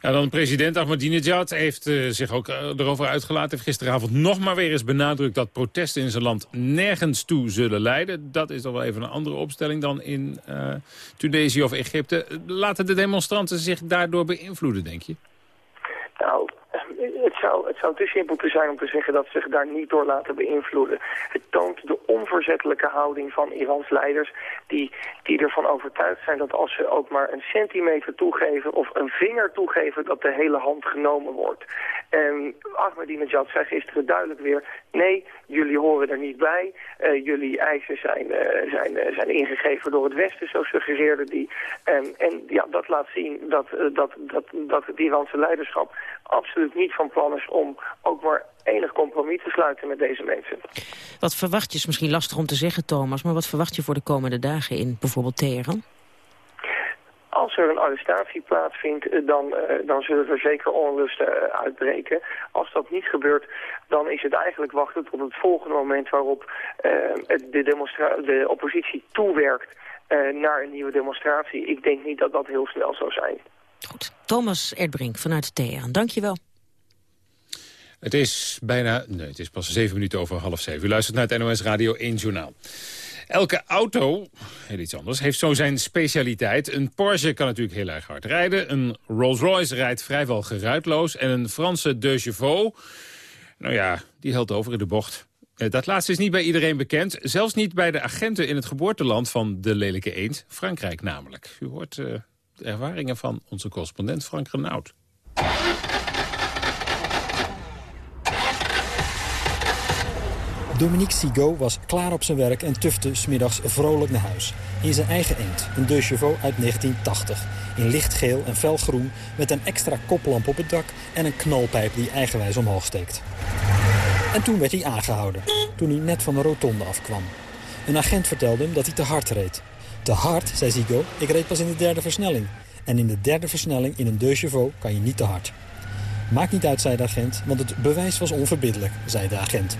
[SPEAKER 3] Ja, dan president Ahmadinejad heeft uh, zich ook uh, erover uitgelaten. Heeft gisteravond nog maar weer eens benadrukt dat protesten in zijn land nergens toe zullen leiden. Dat is toch wel even een andere opstelling dan in uh, Tunesië of Egypte. Laten de demonstranten zich daardoor beïnvloeden, denk je?
[SPEAKER 29] Nou, zou, het zou te simpel te zijn om te zeggen dat ze zich daar niet door laten beïnvloeden. Het toont de onverzettelijke houding van Irans leiders die, die ervan overtuigd zijn dat als ze ook maar een centimeter toegeven of een vinger toegeven dat de hele hand genomen wordt. En Ahmadinejad zei gisteren duidelijk weer, nee, jullie horen er niet bij. Uh, jullie eisen zijn, uh, zijn, uh, zijn ingegeven door het Westen, zo suggereerde die. En ja, dat laat zien dat, dat, dat, dat het Iraanse leiderschap absoluut niet van plan is om ook maar enig compromis te sluiten met deze mensen.
[SPEAKER 4] Wat verwacht je, is misschien lastig om te zeggen Thomas, maar wat verwacht je voor de komende dagen in bijvoorbeeld Teheran?
[SPEAKER 29] Als er een arrestatie plaatsvindt, dan, uh, dan zullen er zeker onlusten uh, uitbreken. Als dat niet gebeurt, dan is het eigenlijk wachten tot het volgende moment waarop uh, de, de oppositie toewerkt naar een nieuwe demonstratie. Ik denk niet dat dat heel snel zou zijn.
[SPEAKER 4] Goed. Thomas Erdbrink vanuit Teheran, dankjewel.
[SPEAKER 3] Het is bijna, nee, het is pas zeven minuten over half zeven. U luistert naar het NOS Radio 1 Journaal. Elke auto, heel iets anders, heeft zo zijn specialiteit. Een Porsche kan natuurlijk heel erg hard rijden. Een Rolls-Royce rijdt vrijwel geruitloos. En een Franse De Chevaux, nou ja, die helpt over in de bocht. Dat laatste is niet bij iedereen bekend. Zelfs niet bij de agenten in het geboorteland van de lelijke eend. Frankrijk namelijk. U hoort de ervaringen van onze correspondent Frank Renaud.
[SPEAKER 30] Dominique Sigaud was klaar op zijn werk en tufte smiddags vrolijk naar huis. In zijn eigen eend, een De Chevaux uit 1980. In lichtgeel en felgroen met een extra koplamp op het dak... en een knalpijp die eigenwijs omhoog steekt. En toen werd hij aangehouden, toen hij net van de rotonde afkwam. Een agent vertelde hem dat hij te hard reed. Te hard, zei Sigaud, ik reed pas in de derde versnelling. En in de derde versnelling in een De Chevaux kan je niet te hard. Maakt niet uit, zei de agent, want het bewijs was onverbiddelijk, zei de agent.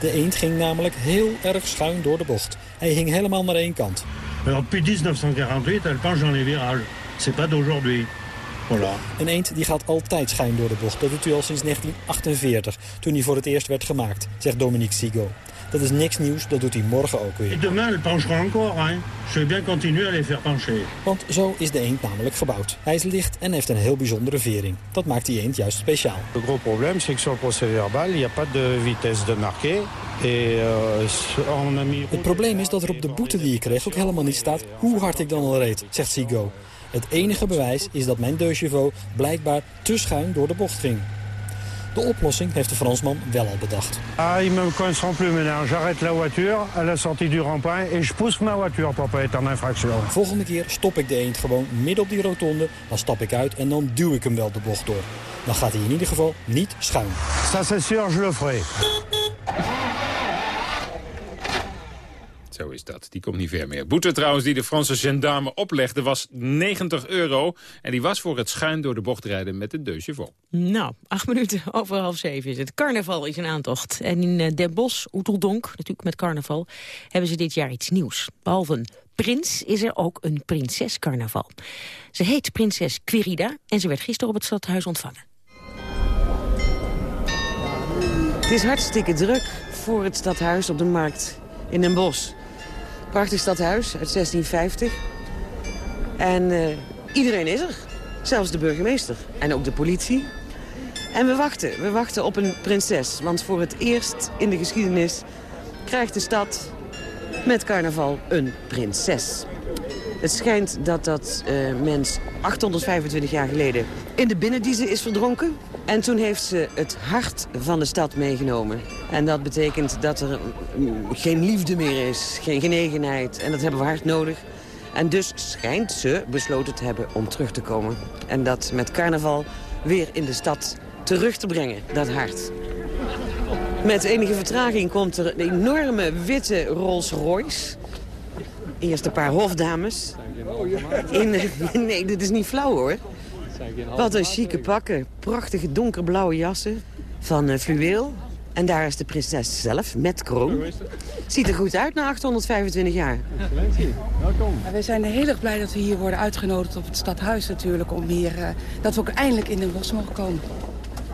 [SPEAKER 30] De eend ging namelijk heel erg schuin door de bocht. Hij hing helemaal naar één kant.
[SPEAKER 31] Alors, depuis 1948, elle penche dans les virages. C'est pas d'aujourd'hui.
[SPEAKER 30] Voilà. Een eend die gaat altijd schuin door de bocht. Dat doet hij al sinds 1948, toen hij voor het eerst werd gemaakt, zegt Dominique Sigo. Dat is niks nieuws, dat doet hij morgen ook weer.
[SPEAKER 31] Et demain, elle penchera encore, hein. Je vais bien continuer à les faire pencher.
[SPEAKER 30] Want zo is de eend namelijk gebouwd. Hij is licht en heeft een heel bijzondere vering. Dat maakt die eend juist speciaal.
[SPEAKER 31] Le gros problème, c'est que sur le procès verbal, il n'y a pas de vitesse de marqué.
[SPEAKER 30] Euh, het probleem is dat er op de boete die ik kreeg ook helemaal niet staat hoe hard ik dan al reed, zegt Sigo. Het enige bewijs is dat mijn De Chevaux blijkbaar te schuin door de bocht ging. De oplossing heeft de Fransman wel al bedacht.
[SPEAKER 31] Ah, il me correspond plus maintenant. J'arrête la voiture à la sortie du rond-point et je pousse ma voiture pour pas être en infraction.
[SPEAKER 30] Volgende keer stop ik de eend gewoon midden op die rotonde, dan stap ik uit en dan duw ik hem wel de bocht door. Dan gaat hij in ieder geval niet schuin.
[SPEAKER 31] Ça c'est sûr, je le ferai.
[SPEAKER 3] Zo is dat. Die komt niet ver meer. Boete trouwens die de Franse gendarme oplegde was 90 euro. En die was voor het schuin door de bocht rijden met de De Chevaux.
[SPEAKER 4] Nou, acht minuten over half zeven is het. Carnaval is een aantocht. En in Den Bosch, Oeteldonk, natuurlijk met carnaval, hebben ze dit jaar iets nieuws. Behalve een prins is er ook een prinsescarnaval. Ze heet prinses Quirida en ze werd gisteren op het stadhuis ontvangen.
[SPEAKER 32] Het is hartstikke druk voor het stadhuis op de markt in Den Bosch. Prachtig stadhuis uit 1650. En uh, iedereen is er. Zelfs de burgemeester. En ook de politie. En we wachten. We wachten op een prinses. Want voor het eerst in de geschiedenis krijgt de stad met carnaval een prinses. Het schijnt dat dat eh, mens 825 jaar geleden in de binnendiezen is verdronken. En toen heeft ze het hart van de stad meegenomen. En dat betekent dat er mm, geen liefde meer is, geen genegenheid. En dat hebben we hard nodig. En dus schijnt ze besloten te hebben om terug te komen. En dat met carnaval weer in de stad terug te brengen, dat hart. Met enige vertraging komt er een enorme witte Rolls Royce. Eerst een paar hofdames. (laughs) Nee, dit is niet flauw hoor. Wat een chique pakken. Prachtige donkerblauwe jassen van uh, fluweel. En daar is de prinses zelf, met kroon. Ziet er goed uit na 825 jaar.
[SPEAKER 33] Welkom. Wij zijn heel erg blij dat we hier worden uitgenodigd op het stadhuis natuurlijk. Om hier, uh, dat we ook eindelijk in de bos mogen komen.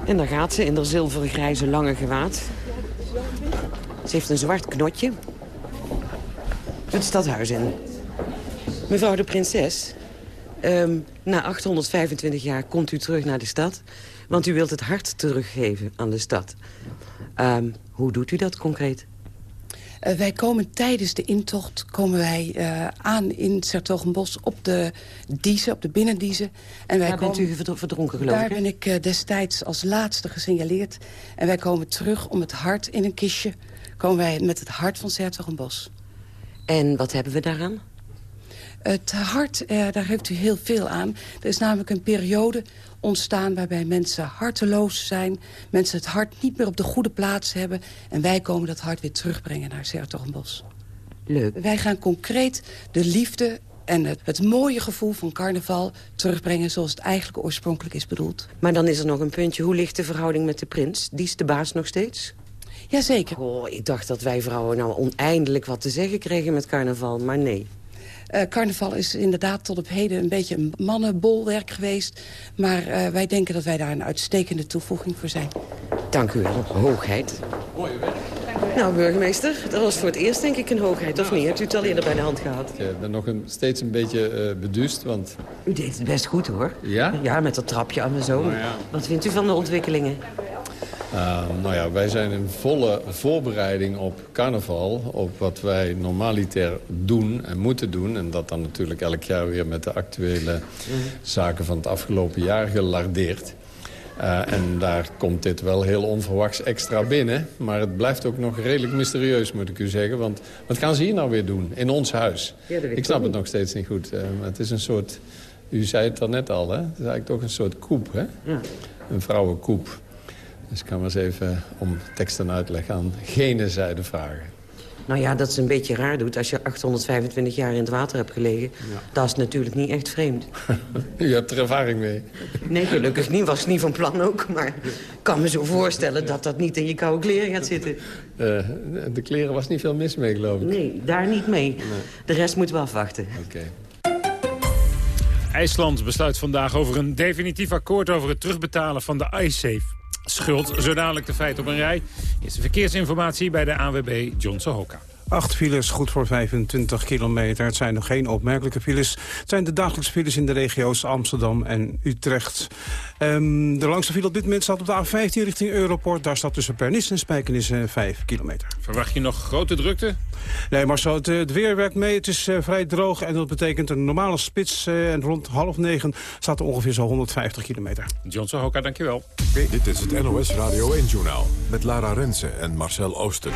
[SPEAKER 32] En daar gaat ze in haar zilveren grijze lange gewaad. Ze heeft een zwart knotje. Het stadhuis in. Mevrouw de prinses, um, na 825 jaar komt u terug naar de stad. Want u wilt het hart teruggeven aan de stad. Um, hoe doet u dat concreet?
[SPEAKER 33] Uh, wij komen tijdens de intocht komen wij, uh, aan in Sertogenbos op de Diezen, op de binnendiezen.
[SPEAKER 32] En wij daar komen, bent u verdronken geloof
[SPEAKER 33] daar
[SPEAKER 32] ik?
[SPEAKER 33] Daar ben ik uh, destijds als laatste gesignaleerd. En wij komen terug om het hart in een kistje. Komen wij met het hart van Sertogenbos.
[SPEAKER 32] En wat hebben we daaraan?
[SPEAKER 33] Het hart, daar heeft u heel veel aan. Er is namelijk een periode ontstaan waarbij mensen harteloos zijn. Mensen het hart niet meer op de goede plaats hebben. En wij komen dat hart weer terugbrengen naar Sertogenbos.
[SPEAKER 32] Leuk.
[SPEAKER 33] Wij gaan concreet de liefde en het, het, mooie gevoel van carnaval terugbrengen... zoals het eigenlijk oorspronkelijk is bedoeld.
[SPEAKER 32] Maar dan is er nog een puntje. Hoe ligt de verhouding met de prins? Die is de baas nog steeds?
[SPEAKER 33] Jazeker.
[SPEAKER 32] Oh, ik dacht dat wij vrouwen nou oneindelijk wat te zeggen kregen met carnaval, maar nee.
[SPEAKER 33] Uh, carnaval is inderdaad tot op heden een beetje een mannenbolwerk geweest. Maar uh, wij denken dat wij daar een uitstekende toevoeging voor zijn.
[SPEAKER 32] Dank u wel, hoogheid.
[SPEAKER 34] Mooie werk.
[SPEAKER 32] Nou, burgemeester, dat was voor het eerst denk ik een hoogheid, of niet? Hebt u het al eerder bij de hand gehad?
[SPEAKER 34] Ik ben nog een, steeds een beetje uh, beduust, want...
[SPEAKER 32] U deed het best goed, hoor.
[SPEAKER 34] Ja?
[SPEAKER 32] Ja, met dat trapje aan en zo.
[SPEAKER 34] Nou ja.
[SPEAKER 32] Wat vindt u van de ontwikkelingen?
[SPEAKER 34] Uh, nou ja, wij zijn in volle voorbereiding op carnaval. Op wat wij normaliter doen en moeten doen. En dat dan natuurlijk elk jaar weer met de actuele zaken van het afgelopen jaar gelardeerd. Uh, en daar komt dit wel heel onverwachts extra binnen. Maar het blijft ook nog redelijk mysterieus, moet ik u zeggen. Want wat gaan ze hier nou weer doen, in ons huis?
[SPEAKER 32] Ja,
[SPEAKER 34] ik snap het nog steeds niet goed. Uh, het is een soort, u zei het net al, hè? het is eigenlijk toch een soort koep. Hè?
[SPEAKER 32] Ja.
[SPEAKER 34] Een vrouwenkoep. Dus ik kan maar eens even om tekst en uitleg aan gene zijde vragen.
[SPEAKER 32] Nou ja, dat is een beetje raar doet. Als je 825 jaar in het water hebt gelegen, ja. dat is natuurlijk niet echt vreemd. (laughs)
[SPEAKER 34] U hebt er ervaring mee.
[SPEAKER 32] Nee, gelukkig niet. Was niet van plan ook. Maar ik kan me zo voorstellen dat dat niet in je koude kleren gaat zitten.
[SPEAKER 34] Uh, de kleren was niet veel mis mee, geloof ik.
[SPEAKER 32] Nee, daar niet mee. Nee. De rest moeten we afwachten.
[SPEAKER 34] Oké. Okay.
[SPEAKER 3] IJsland besluit vandaag over een definitief akkoord over het terugbetalen van de iSafe schuld. Zo dadelijk de feit op een rij. Eerste verkeersinformatie bij de ANWB John Sohoka.
[SPEAKER 28] Acht files, goed voor 25 kilometer. Het zijn nog geen opmerkelijke files. Het zijn de dagelijkse files in de regio's Amsterdam en Utrecht. Um, de langste file op dit moment staat op de A15 richting Europort. Daar staat tussen Pernis en Spijkenis uh, 5 kilometer.
[SPEAKER 3] Verwacht je nog grote drukte?
[SPEAKER 28] Nee, maar zo, het, het, weer werkt mee. Het is uh, vrij droog en dat betekent een normale spits. Uh, en rond half negen staat er ongeveer zo 150 kilometer.
[SPEAKER 3] John Sohoka, dankjewel.
[SPEAKER 2] Okay. Dit is het NOS Radio 1-journaal met Lara Rensen en Marcel Oosten.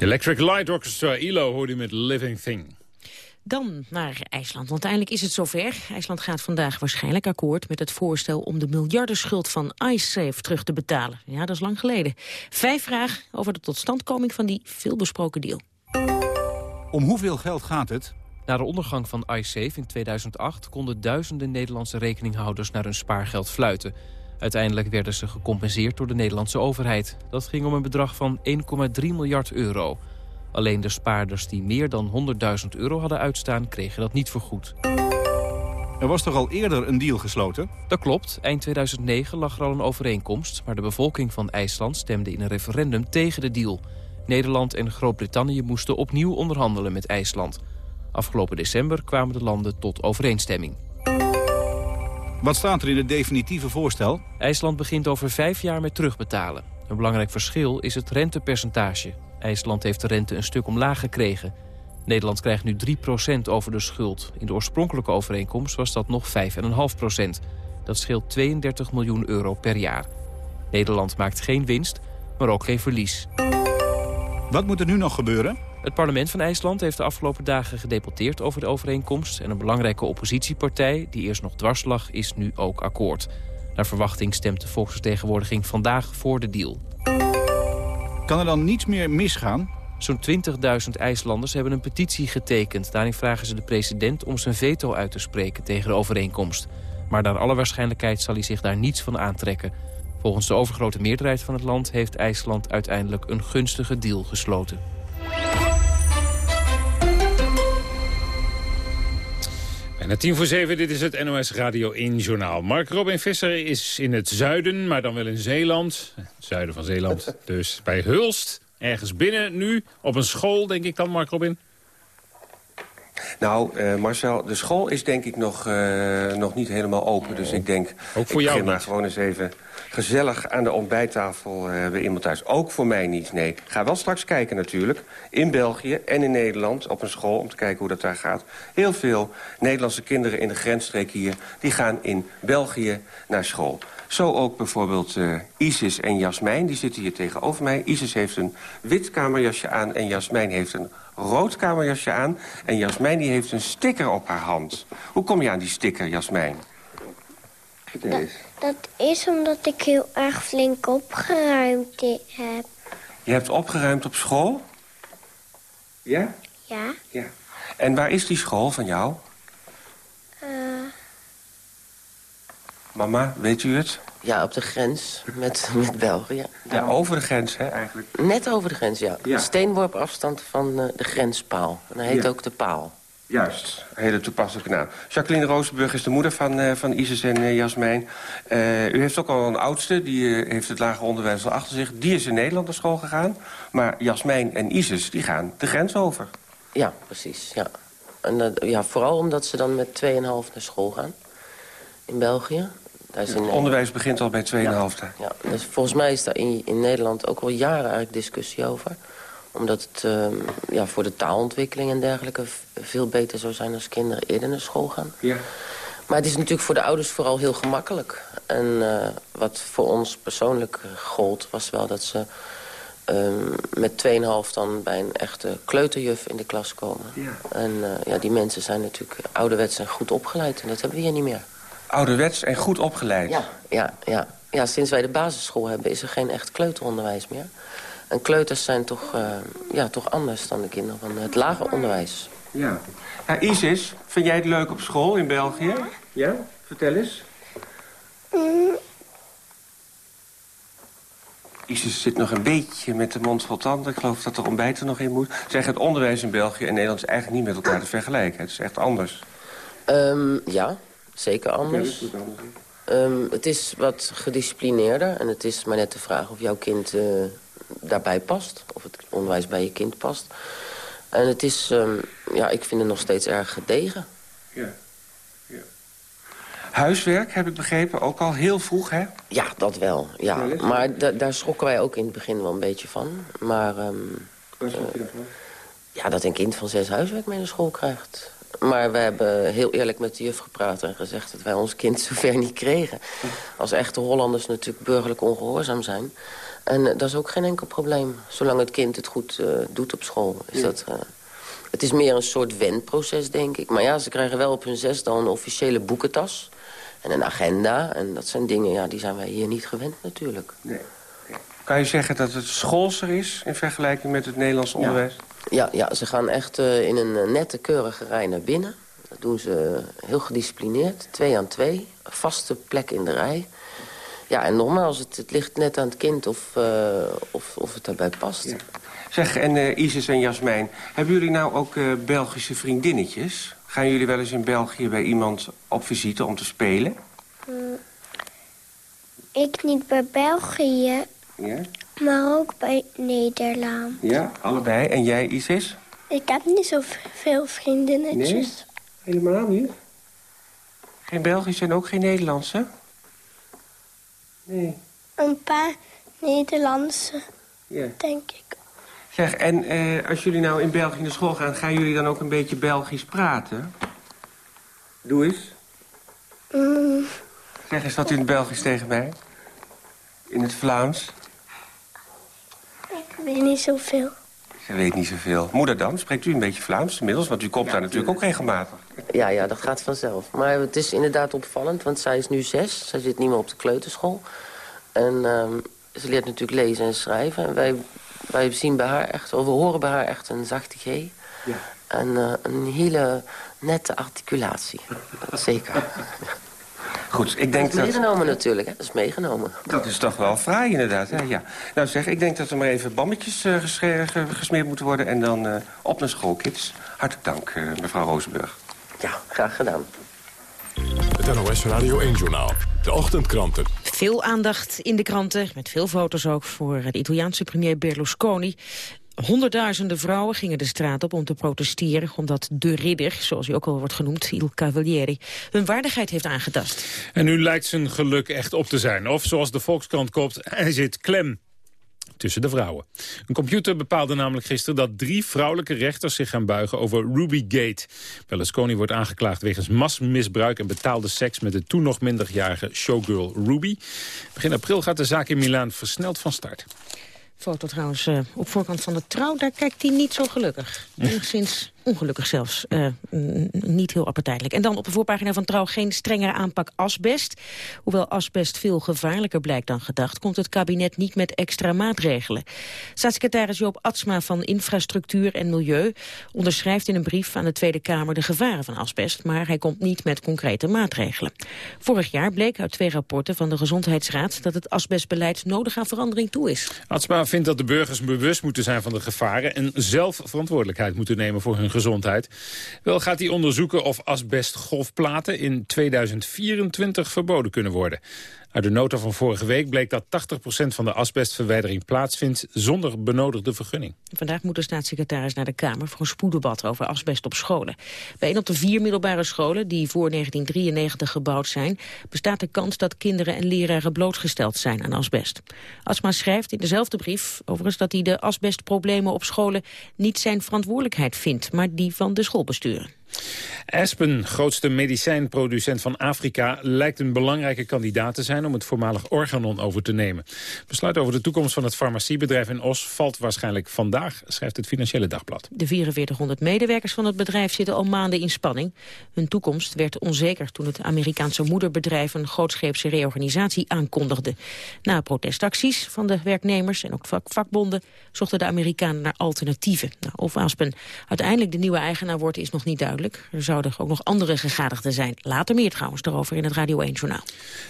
[SPEAKER 3] Electric Light Orchestra, ILO, hoorde je met Living Thing.
[SPEAKER 4] Dan naar IJsland, want eindelijk is het zover. IJsland gaat vandaag waarschijnlijk akkoord met het voorstel... om de miljardenschuld van IceSafe terug te betalen. Ja, dat is lang geleden. Vijf vragen over de totstandkoming van die veelbesproken deal.
[SPEAKER 1] Om hoeveel geld gaat het?
[SPEAKER 35] Na de ondergang van iSafe in 2008 konden duizenden Nederlandse rekeninghouders naar hun spaargeld fluiten. Uiteindelijk werden ze gecompenseerd door de Nederlandse overheid. Dat ging om een bedrag van 1,3 miljard euro. Alleen de spaarders die meer dan 100.000 euro hadden uitstaan... kregen dat niet vergoed.
[SPEAKER 1] Er was toch al eerder een deal gesloten?
[SPEAKER 35] Dat klopt. Eind 2009 lag er al een overeenkomst... maar de bevolking van IJsland stemde in een referendum tegen de deal. Nederland en Groot-Brittannië moesten opnieuw onderhandelen met IJsland. Afgelopen december kwamen de landen tot overeenstemming.
[SPEAKER 1] Wat staat er in het definitieve voorstel?
[SPEAKER 35] IJsland begint over vijf jaar met terugbetalen. Een belangrijk verschil is het rentepercentage. IJsland heeft de rente een stuk omlaag gekregen. Nederland krijgt nu 3% over de schuld. In de oorspronkelijke overeenkomst was dat nog 5,5%. Dat scheelt 32 miljoen euro per jaar. Nederland maakt geen winst, maar ook geen verlies.
[SPEAKER 1] Wat moet er nu nog gebeuren?
[SPEAKER 35] Het parlement van IJsland heeft de afgelopen dagen gedebatteerd over de overeenkomst... en een belangrijke oppositiepartij, die eerst nog dwars lag, is nu ook akkoord. Naar verwachting stemt de volksvertegenwoordiging vandaag voor de deal.
[SPEAKER 1] Kan er dan niets meer misgaan?
[SPEAKER 35] Zo'n 20.000 IJslanders hebben een petitie getekend. Daarin vragen ze de president om zijn veto uit te spreken tegen de overeenkomst. Maar naar alle waarschijnlijkheid zal hij zich daar niets van aantrekken. Volgens de overgrote meerderheid van het land heeft IJsland uiteindelijk een gunstige deal gesloten.
[SPEAKER 3] Bijna tien voor zeven, dit is het NOS Radio 1 Journaal. Mark Robin Visser is in het zuiden, maar dan wel in Zeeland. Het zuiden van Zeeland, (laughs) dus bij Hulst. Ergens binnen nu, op een school, denk ik dan, Mark Robin?
[SPEAKER 15] Nou, eh, Marcel, de school is denk ik nog, eh, nog niet helemaal open. Dus ik denk,
[SPEAKER 3] Ook voor
[SPEAKER 15] ik
[SPEAKER 3] jou
[SPEAKER 15] begin maar
[SPEAKER 3] niet?
[SPEAKER 15] gewoon eens even gezellig aan de ontbijttafel eh, bij iemand thuis. Ook voor mij niet, nee. Ga wel straks kijken natuurlijk, in België en in Nederland op een school... om te kijken hoe dat daar gaat. Heel veel Nederlandse kinderen in de grensstreek hier... die gaan in België naar school. Zo ook bijvoorbeeld eh, Isis en Jasmijn, die zitten hier tegenover mij. Isis heeft een wit kamerjasje aan en Jasmijn heeft een rood kamerjasje aan. En Jasmijn die heeft een sticker op haar hand. Hoe kom je aan die sticker, Jasmijn?
[SPEAKER 36] Dat is omdat ik heel erg flink opgeruimd heb.
[SPEAKER 15] Je hebt opgeruimd op school? Ja?
[SPEAKER 36] Ja?
[SPEAKER 15] Ja. En waar is die school van jou?
[SPEAKER 36] Eh,
[SPEAKER 15] Mama, weet u het?
[SPEAKER 37] Ja, op de grens met, met België.
[SPEAKER 15] Ja, over de grens, hè, eigenlijk.
[SPEAKER 37] Net over de grens, ja.
[SPEAKER 15] Ja.
[SPEAKER 37] Een steenworp afstand van eh, de grenspaal. En hij heet
[SPEAKER 15] Ja.
[SPEAKER 37] ook de paal.
[SPEAKER 15] Juist, een hele toepasselijke naam. Jacqueline Rozenburg is de moeder van, eh, van Isis en eh, Jasmijn. Eh, u heeft ook al een oudste, die heeft het lager onderwijs al achter zich. Die is in Nederland naar school gegaan. Maar Jasmijn en Isis, die gaan de grens over.
[SPEAKER 37] Ja, precies, ja. En ja, vooral omdat ze dan met 2,5 naar school gaan. In België. Daar is in,
[SPEAKER 15] Het onderwijs begint al bij 2,5. Ja.
[SPEAKER 37] Ja, dus volgens mij is daar in, in Nederland ook al jaren eigenlijk discussie over. Omdat het ehm, ja, voor de taalontwikkeling en dergelijke... veel beter zou zijn als kinderen eerder naar school gaan.
[SPEAKER 15] Ja.
[SPEAKER 37] Maar het is natuurlijk voor de ouders vooral heel gemakkelijk. En eh, wat voor ons persoonlijk gold was wel dat ze... ehm, met 2,5 dan bij een echte kleuterjuf in de klas komen.
[SPEAKER 15] Ja.
[SPEAKER 37] En eh, ja, die mensen zijn natuurlijk ouderwets en goed opgeleid. En dat hebben we hier niet meer.
[SPEAKER 15] Ouderwets en goed opgeleid.
[SPEAKER 37] Ja, ja, ja. ja, sinds wij de basisschool hebben is er geen echt kleuteronderwijs meer. En kleuters zijn toch, eh, ja, toch anders dan de kinderen van het lager onderwijs.
[SPEAKER 15] Ja. ja. Isis, vind jij het leuk op school in België? Ja? Vertel eens.
[SPEAKER 36] Mm,
[SPEAKER 15] Isis zit nog een beetje met de mond vol tanden. Ik geloof dat er ontbijt er nog in moet. Zeg, het onderwijs in België en Nederland is eigenlijk niet met elkaar te vergelijken. Het is echt anders.
[SPEAKER 37] Ehm, ja, zeker anders. Ehm, het is wat gedisciplineerder. En het is maar net de vraag of jouw kind eh, daarbij past. Of het onderwijs bij je kind past. En het is, ehm, ja, ik vind het nog steeds erg gedegen.
[SPEAKER 15] Ja. ja. Huiswerk, heb ik begrepen, ook al heel vroeg, hè?
[SPEAKER 37] Ja, dat wel. Ja. Maar da- daar schrokken wij ook in het begin wel een beetje van. Maar ehm,
[SPEAKER 15] Waar schrok je daarvan?
[SPEAKER 37] ja, dat een kind van zes huiswerk mee naar school krijgt. Maar we hebben heel eerlijk met de juf gepraat en gezegd... dat wij ons kind (laughs) zover niet kregen. Als echte Hollanders natuurlijk burgerlijk ongehoorzaam zijn. En eh, dat is ook geen enkel probleem. Zolang het kind het goed eh, doet op school. Is
[SPEAKER 15] Ja.
[SPEAKER 37] dat, eh, het is meer een soort wendproces, denk ik. Maar ja, ze krijgen wel op hun zes dan een officiële boekentas. En een agenda. En dat zijn dingen, ja, die zijn wij hier niet gewend natuurlijk.
[SPEAKER 15] Nee. Kan je zeggen dat het schoolser is in vergelijking met het Nederlands onderwijs?
[SPEAKER 37] Ja, ja ze gaan echt in een nette, keurige rij naar binnen. Dat doen ze heel gedisciplineerd, twee aan twee. Vaste plek in de rij. Ja, en nogmaals, het, het ligt net aan het kind of, eh, of, of het daarbij past.
[SPEAKER 15] Zeg, en eh, Isis en Jasmijn, hebben jullie nou ook eh, Belgische vriendinnetjes? Gaan jullie wel eens in België bij iemand op visite om te spelen?
[SPEAKER 36] ik niet bij België,
[SPEAKER 15] Ja?
[SPEAKER 36] maar ook bij Nederland.
[SPEAKER 15] Ja, allebei. En jij, Isis?
[SPEAKER 36] Ik heb niet zoveel vriendinnetjes.
[SPEAKER 15] Nee? Helemaal niet? Geen Belgische en ook geen Nederlandse? Nee.
[SPEAKER 36] Een paar Nederlandse,
[SPEAKER 15] Ja.
[SPEAKER 36] denk ik.
[SPEAKER 15] Zeg, en eh, als jullie nou in België naar school gaan... gaan jullie dan ook een beetje Belgisch praten? Doe eens.
[SPEAKER 36] Mm,
[SPEAKER 15] Zeg eens wat in het Belgisch tegen mij. In het Vlaams.
[SPEAKER 36] ik weet niet zoveel.
[SPEAKER 15] Ze weet niet zoveel. Moeder dan, spreekt u een beetje Vlaams inmiddels? Want u komt daar natuurlijk ook regelmatig.
[SPEAKER 37] Ja, ja, dat gaat vanzelf. Maar het is inderdaad opvallend, want zij is nu zes. Zij zit niet meer op de kleuterschool. En ehm, ze leert natuurlijk lezen en schrijven. En wij, wij zien bij haar echt, of we horen bij haar echt een zachte G.
[SPEAKER 15] Ja.
[SPEAKER 37] En eh, een hele nette articulatie. Zeker. (laughs)
[SPEAKER 15] Goed, ik denk
[SPEAKER 37] dat is
[SPEAKER 15] dat...
[SPEAKER 37] meegenomen natuurlijk, hè? Dat is meegenomen.
[SPEAKER 15] Dat is toch wel fraai inderdaad, hè? ja. Nou zeg, ik denk dat er maar even bammetjes eh, gesmeerd moeten worden... en dan eh, op naar school, kids. Hartelijk dank, eh, mevrouw Rozenburg.
[SPEAKER 37] Ja, graag gedaan.
[SPEAKER 2] Het NOS Radio 1-journaal. De ochtendkranten.
[SPEAKER 4] Veel aandacht in de kranten, met veel foto's ook voor de Italiaanse premier Berlusconi. Honderdduizenden vrouwen gingen de straat op om te protesteren... omdat de ridder, zoals hij ook al wordt genoemd, Il Cavalieri... hun waardigheid heeft aangetast.
[SPEAKER 3] En nu lijkt zijn geluk echt op te zijn. Of zoals de Volkskrant koopt, hij zit klem tussen de vrouwen. Een computer bepaalde namelijk gisteren dat drie vrouwelijke rechters zich gaan buigen over Rubygate. Berlusconi wordt aangeklaagd wegens masmisbruik en betaalde seks met de toen nog minderjarige showgirl Ruby. Begin april gaat de zaak in Milaan versneld van start.
[SPEAKER 4] Foto trouwens eh, op voorkant van de trouw, daar kijkt hij niet zo gelukkig. (laughs) Enigszins ongelukkig zelfs. eh, niet heel appetijtelijk. En dan op de voorpagina van trouw geen strengere aanpak asbest. Hoewel asbest veel gevaarlijker blijkt dan gedacht... komt het kabinet niet met extra maatregelen. Staatssecretaris Joop Atsma van Infrastructuur en Milieu... onderschrijft in een brief aan de Tweede Kamer de gevaren van asbest... maar hij komt niet met concrete maatregelen. Vorig jaar bleek uit twee rapporten van de Gezondheidsraad... dat het asbestbeleid nodig aan verandering toe is.
[SPEAKER 3] Atsma vindt dat de burgers bewust moeten zijn van de gevaren... en zelf verantwoordelijkheid moeten nemen voor hun gezondheid. Wel gaat hij onderzoeken of asbestgolfplaten in 2024 verboden kunnen worden. Uit de nota van vorige week bleek dat 80% van de asbestverwijdering plaatsvindt... zonder benodigde vergunning.
[SPEAKER 4] Vandaag moet de staatssecretaris naar de Kamer voor een spoeddebat over asbest op scholen. Bij een op de vier middelbare scholen die voor 1993 gebouwd zijn... bestaat de kans dat kinderen en leraren blootgesteld zijn aan asbest. Asma schrijft in dezelfde brief overigens dat hij de asbestproblemen op scholen... niet zijn verantwoordelijkheid vindt, maar die van de schoolbesturen.
[SPEAKER 3] Aspen, grootste medicijnproducent van Afrika... lijkt een belangrijke kandidaat te zijn om het voormalig Organon over te nemen. Besluit over de toekomst van het farmaciebedrijf in Os valt waarschijnlijk vandaag, schrijft het Financiële Dagblad.
[SPEAKER 4] De 4400 medewerkers van het bedrijf zitten al maanden in spanning. Hun toekomst werd onzeker toen het Amerikaanse moederbedrijf... een grootscheepse reorganisatie aankondigde. Na protestacties van de werknemers en ook vakbonden... zochten de Amerikanen naar alternatieven. Nou, of Aspen uiteindelijk de nieuwe eigenaar wordt is nog niet duidelijk. Er zouden ook nog andere gegadigden zijn. Later meer trouwens daarover in het Radio 1-journaal.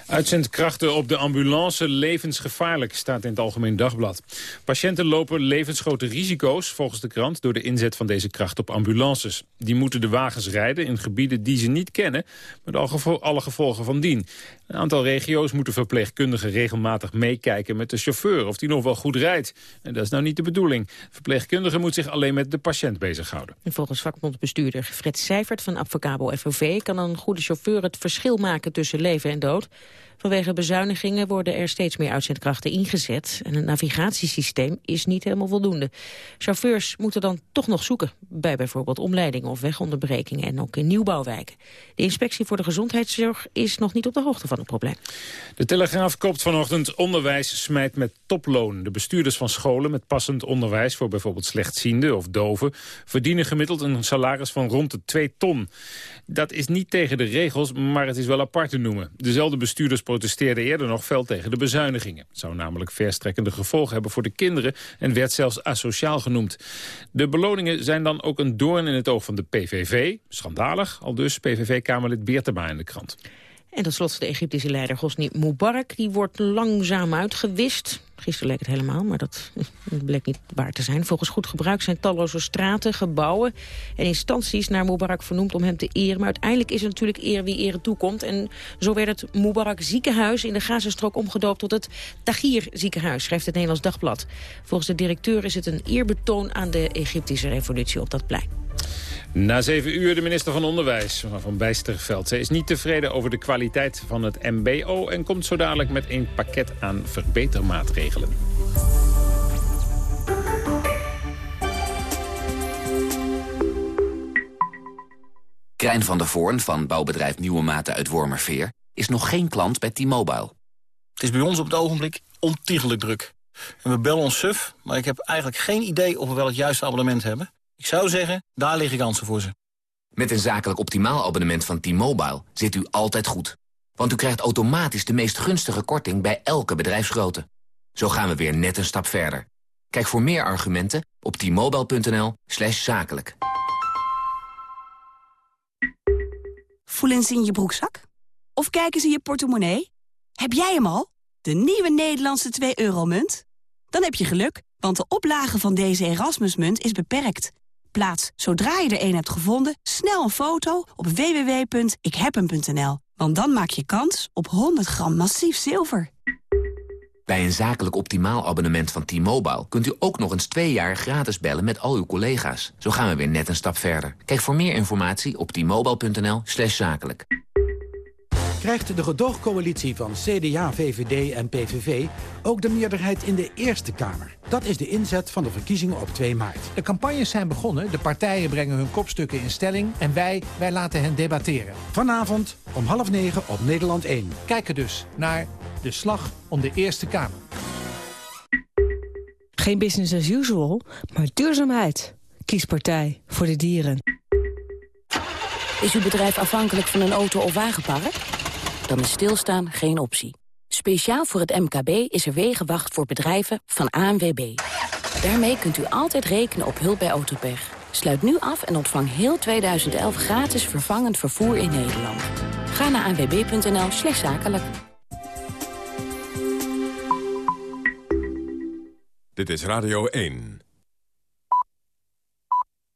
[SPEAKER 3] Uitzendkrachten op de ambulance levensgevaarlijk, staat in het Algemeen Dagblad. Patiënten lopen levensgrote risico's, volgens de krant... door de inzet van deze kracht op ambulances. Die moeten de wagens rijden in gebieden die ze niet kennen... met alle gevolgen van dien. Een aantal regio's moeten verpleegkundigen regelmatig meekijken met de chauffeur... of die nog wel goed rijdt. En dat is nou niet de bedoeling. De verpleegkundige moet zich alleen met de patiënt bezighouden.
[SPEAKER 4] En volgens vakbondsbestuurder Fred Seifert van Advocabo FOV... kan een goede chauffeur het verschil maken tussen leven en dood. Vanwege bezuinigingen worden er steeds meer uitzendkrachten ingezet... en het navigatiesysteem is niet helemaal voldoende. Chauffeurs moeten dan toch nog zoeken... bij bijvoorbeeld omleidingen of wegonderbrekingen... en ook in nieuwbouwwijken. De inspectie voor de gezondheidszorg is nog niet op de hoogte van het probleem.
[SPEAKER 3] De Telegraaf koopt vanochtend onderwijs smijt met toploon. De bestuurders van scholen met passend onderwijs... voor bijvoorbeeld slechtzienden of doven... verdienen gemiddeld een salaris van rond de 2 ton. Dat is niet tegen de regels, maar het is wel apart te noemen. Dezelfde bestuurders protesteerden eerder nog fel tegen de bezuinigingen. Het zou namelijk verstrekkende gevolgen hebben voor de kinderen... en werd zelfs asociaal genoemd. De beloningen zijn dan ook een doorn in het oog van de PVV. Schandalig, al dus PVV-kamerlid Beertema in de krant.
[SPEAKER 4] En tot slot de Egyptische leider Hosni Mubarak. Die wordt langzaam uitgewist. Gisteren leek het helemaal, maar (laughs) dat bleek niet waar te zijn. Volgens goed gebruik zijn talloze straten, gebouwen en instanties naar Mubarak vernoemd om hem te eren. Maar uiteindelijk is het natuurlijk eer wie ere toekomt. En zo werd het Mubarak ziekenhuis in de Gazastrook omgedoopt tot het Tahrir ziekenhuis, schrijft het Nederlands Dagblad. Volgens de directeur is het een eerbetoon aan de Egyptische revolutie op dat plein.
[SPEAKER 3] Na zeven uur de minister van Onderwijs, van Bijsterveld. Zij is niet tevreden over de kwaliteit van het mbo... en komt zo dadelijk met een pakket aan verbetermaatregelen.
[SPEAKER 38] Krijn van der Voorn van bouwbedrijf Nieuwe Maten uit Wormerveer... is nog geen klant bij T-Mobile.
[SPEAKER 39] Het is bij ons op het ogenblik ontiegelijk druk. En we bellen ons suf, maar ik heb eigenlijk geen idee of we wel het juiste abonnement hebben. Ik zou zeggen, daar liggen kansen voor ze.
[SPEAKER 38] Met een zakelijk optimaal abonnement van T-Mobile zit u altijd goed. Want u krijgt automatisch de meest gunstige korting bij elke bedrijfsgrootte. Zo gaan we weer net een stap verder. Kijk voor meer argumenten op t-mobile.nl slash zakelijk.
[SPEAKER 40] Voelen ze in je broekzak? Of kijken ze in je portemonnee? Heb jij hem al? De nieuwe Nederlandse 2-euro-munt? Dan heb je geluk, want de oplage van deze Erasmusmunt is beperkt. Plaats, zodra je er een hebt gevonden, snel een foto op www.ikhebhem.nl. Want dan maak je kans op 100 gram massief zilver.
[SPEAKER 38] Bij een zakelijk optimaal abonnement van T-Mobile... kunt u ook nog eens twee jaar gratis bellen met al uw collega's. Zo gaan we weer net een stap verder. Kijk voor meer informatie op t-mobile.nl zakelijk.
[SPEAKER 41] Krijgt de gedoogcoalitie van CDA, VVD en PVV ook de meerderheid in de Eerste Kamer? Dat is de inzet van de verkiezingen op 2 maart.
[SPEAKER 42] De campagnes zijn begonnen, de partijen brengen hun kopstukken in stelling... en wij, wij laten hen debatteren.
[SPEAKER 41] Vanavond om half negen op Nederland 1.
[SPEAKER 42] Kijken dus naar De Slag om de Eerste Kamer.
[SPEAKER 43] Geen business as usual, maar duurzaamheid. Kies partij voor de dieren.
[SPEAKER 44] Is uw bedrijf afhankelijk van een auto- of wagenpark? Dan is stilstaan geen optie. Speciaal voor het MKB is er Wegenwacht voor bedrijven van ANWB. Daarmee kunt u altijd rekenen op hulp bij autopech. Sluit nu af en ontvang heel 2011 gratis vervangend vervoer in Nederland. Ga naar anwb.nl slash zakelijk.
[SPEAKER 2] Dit is Radio 1.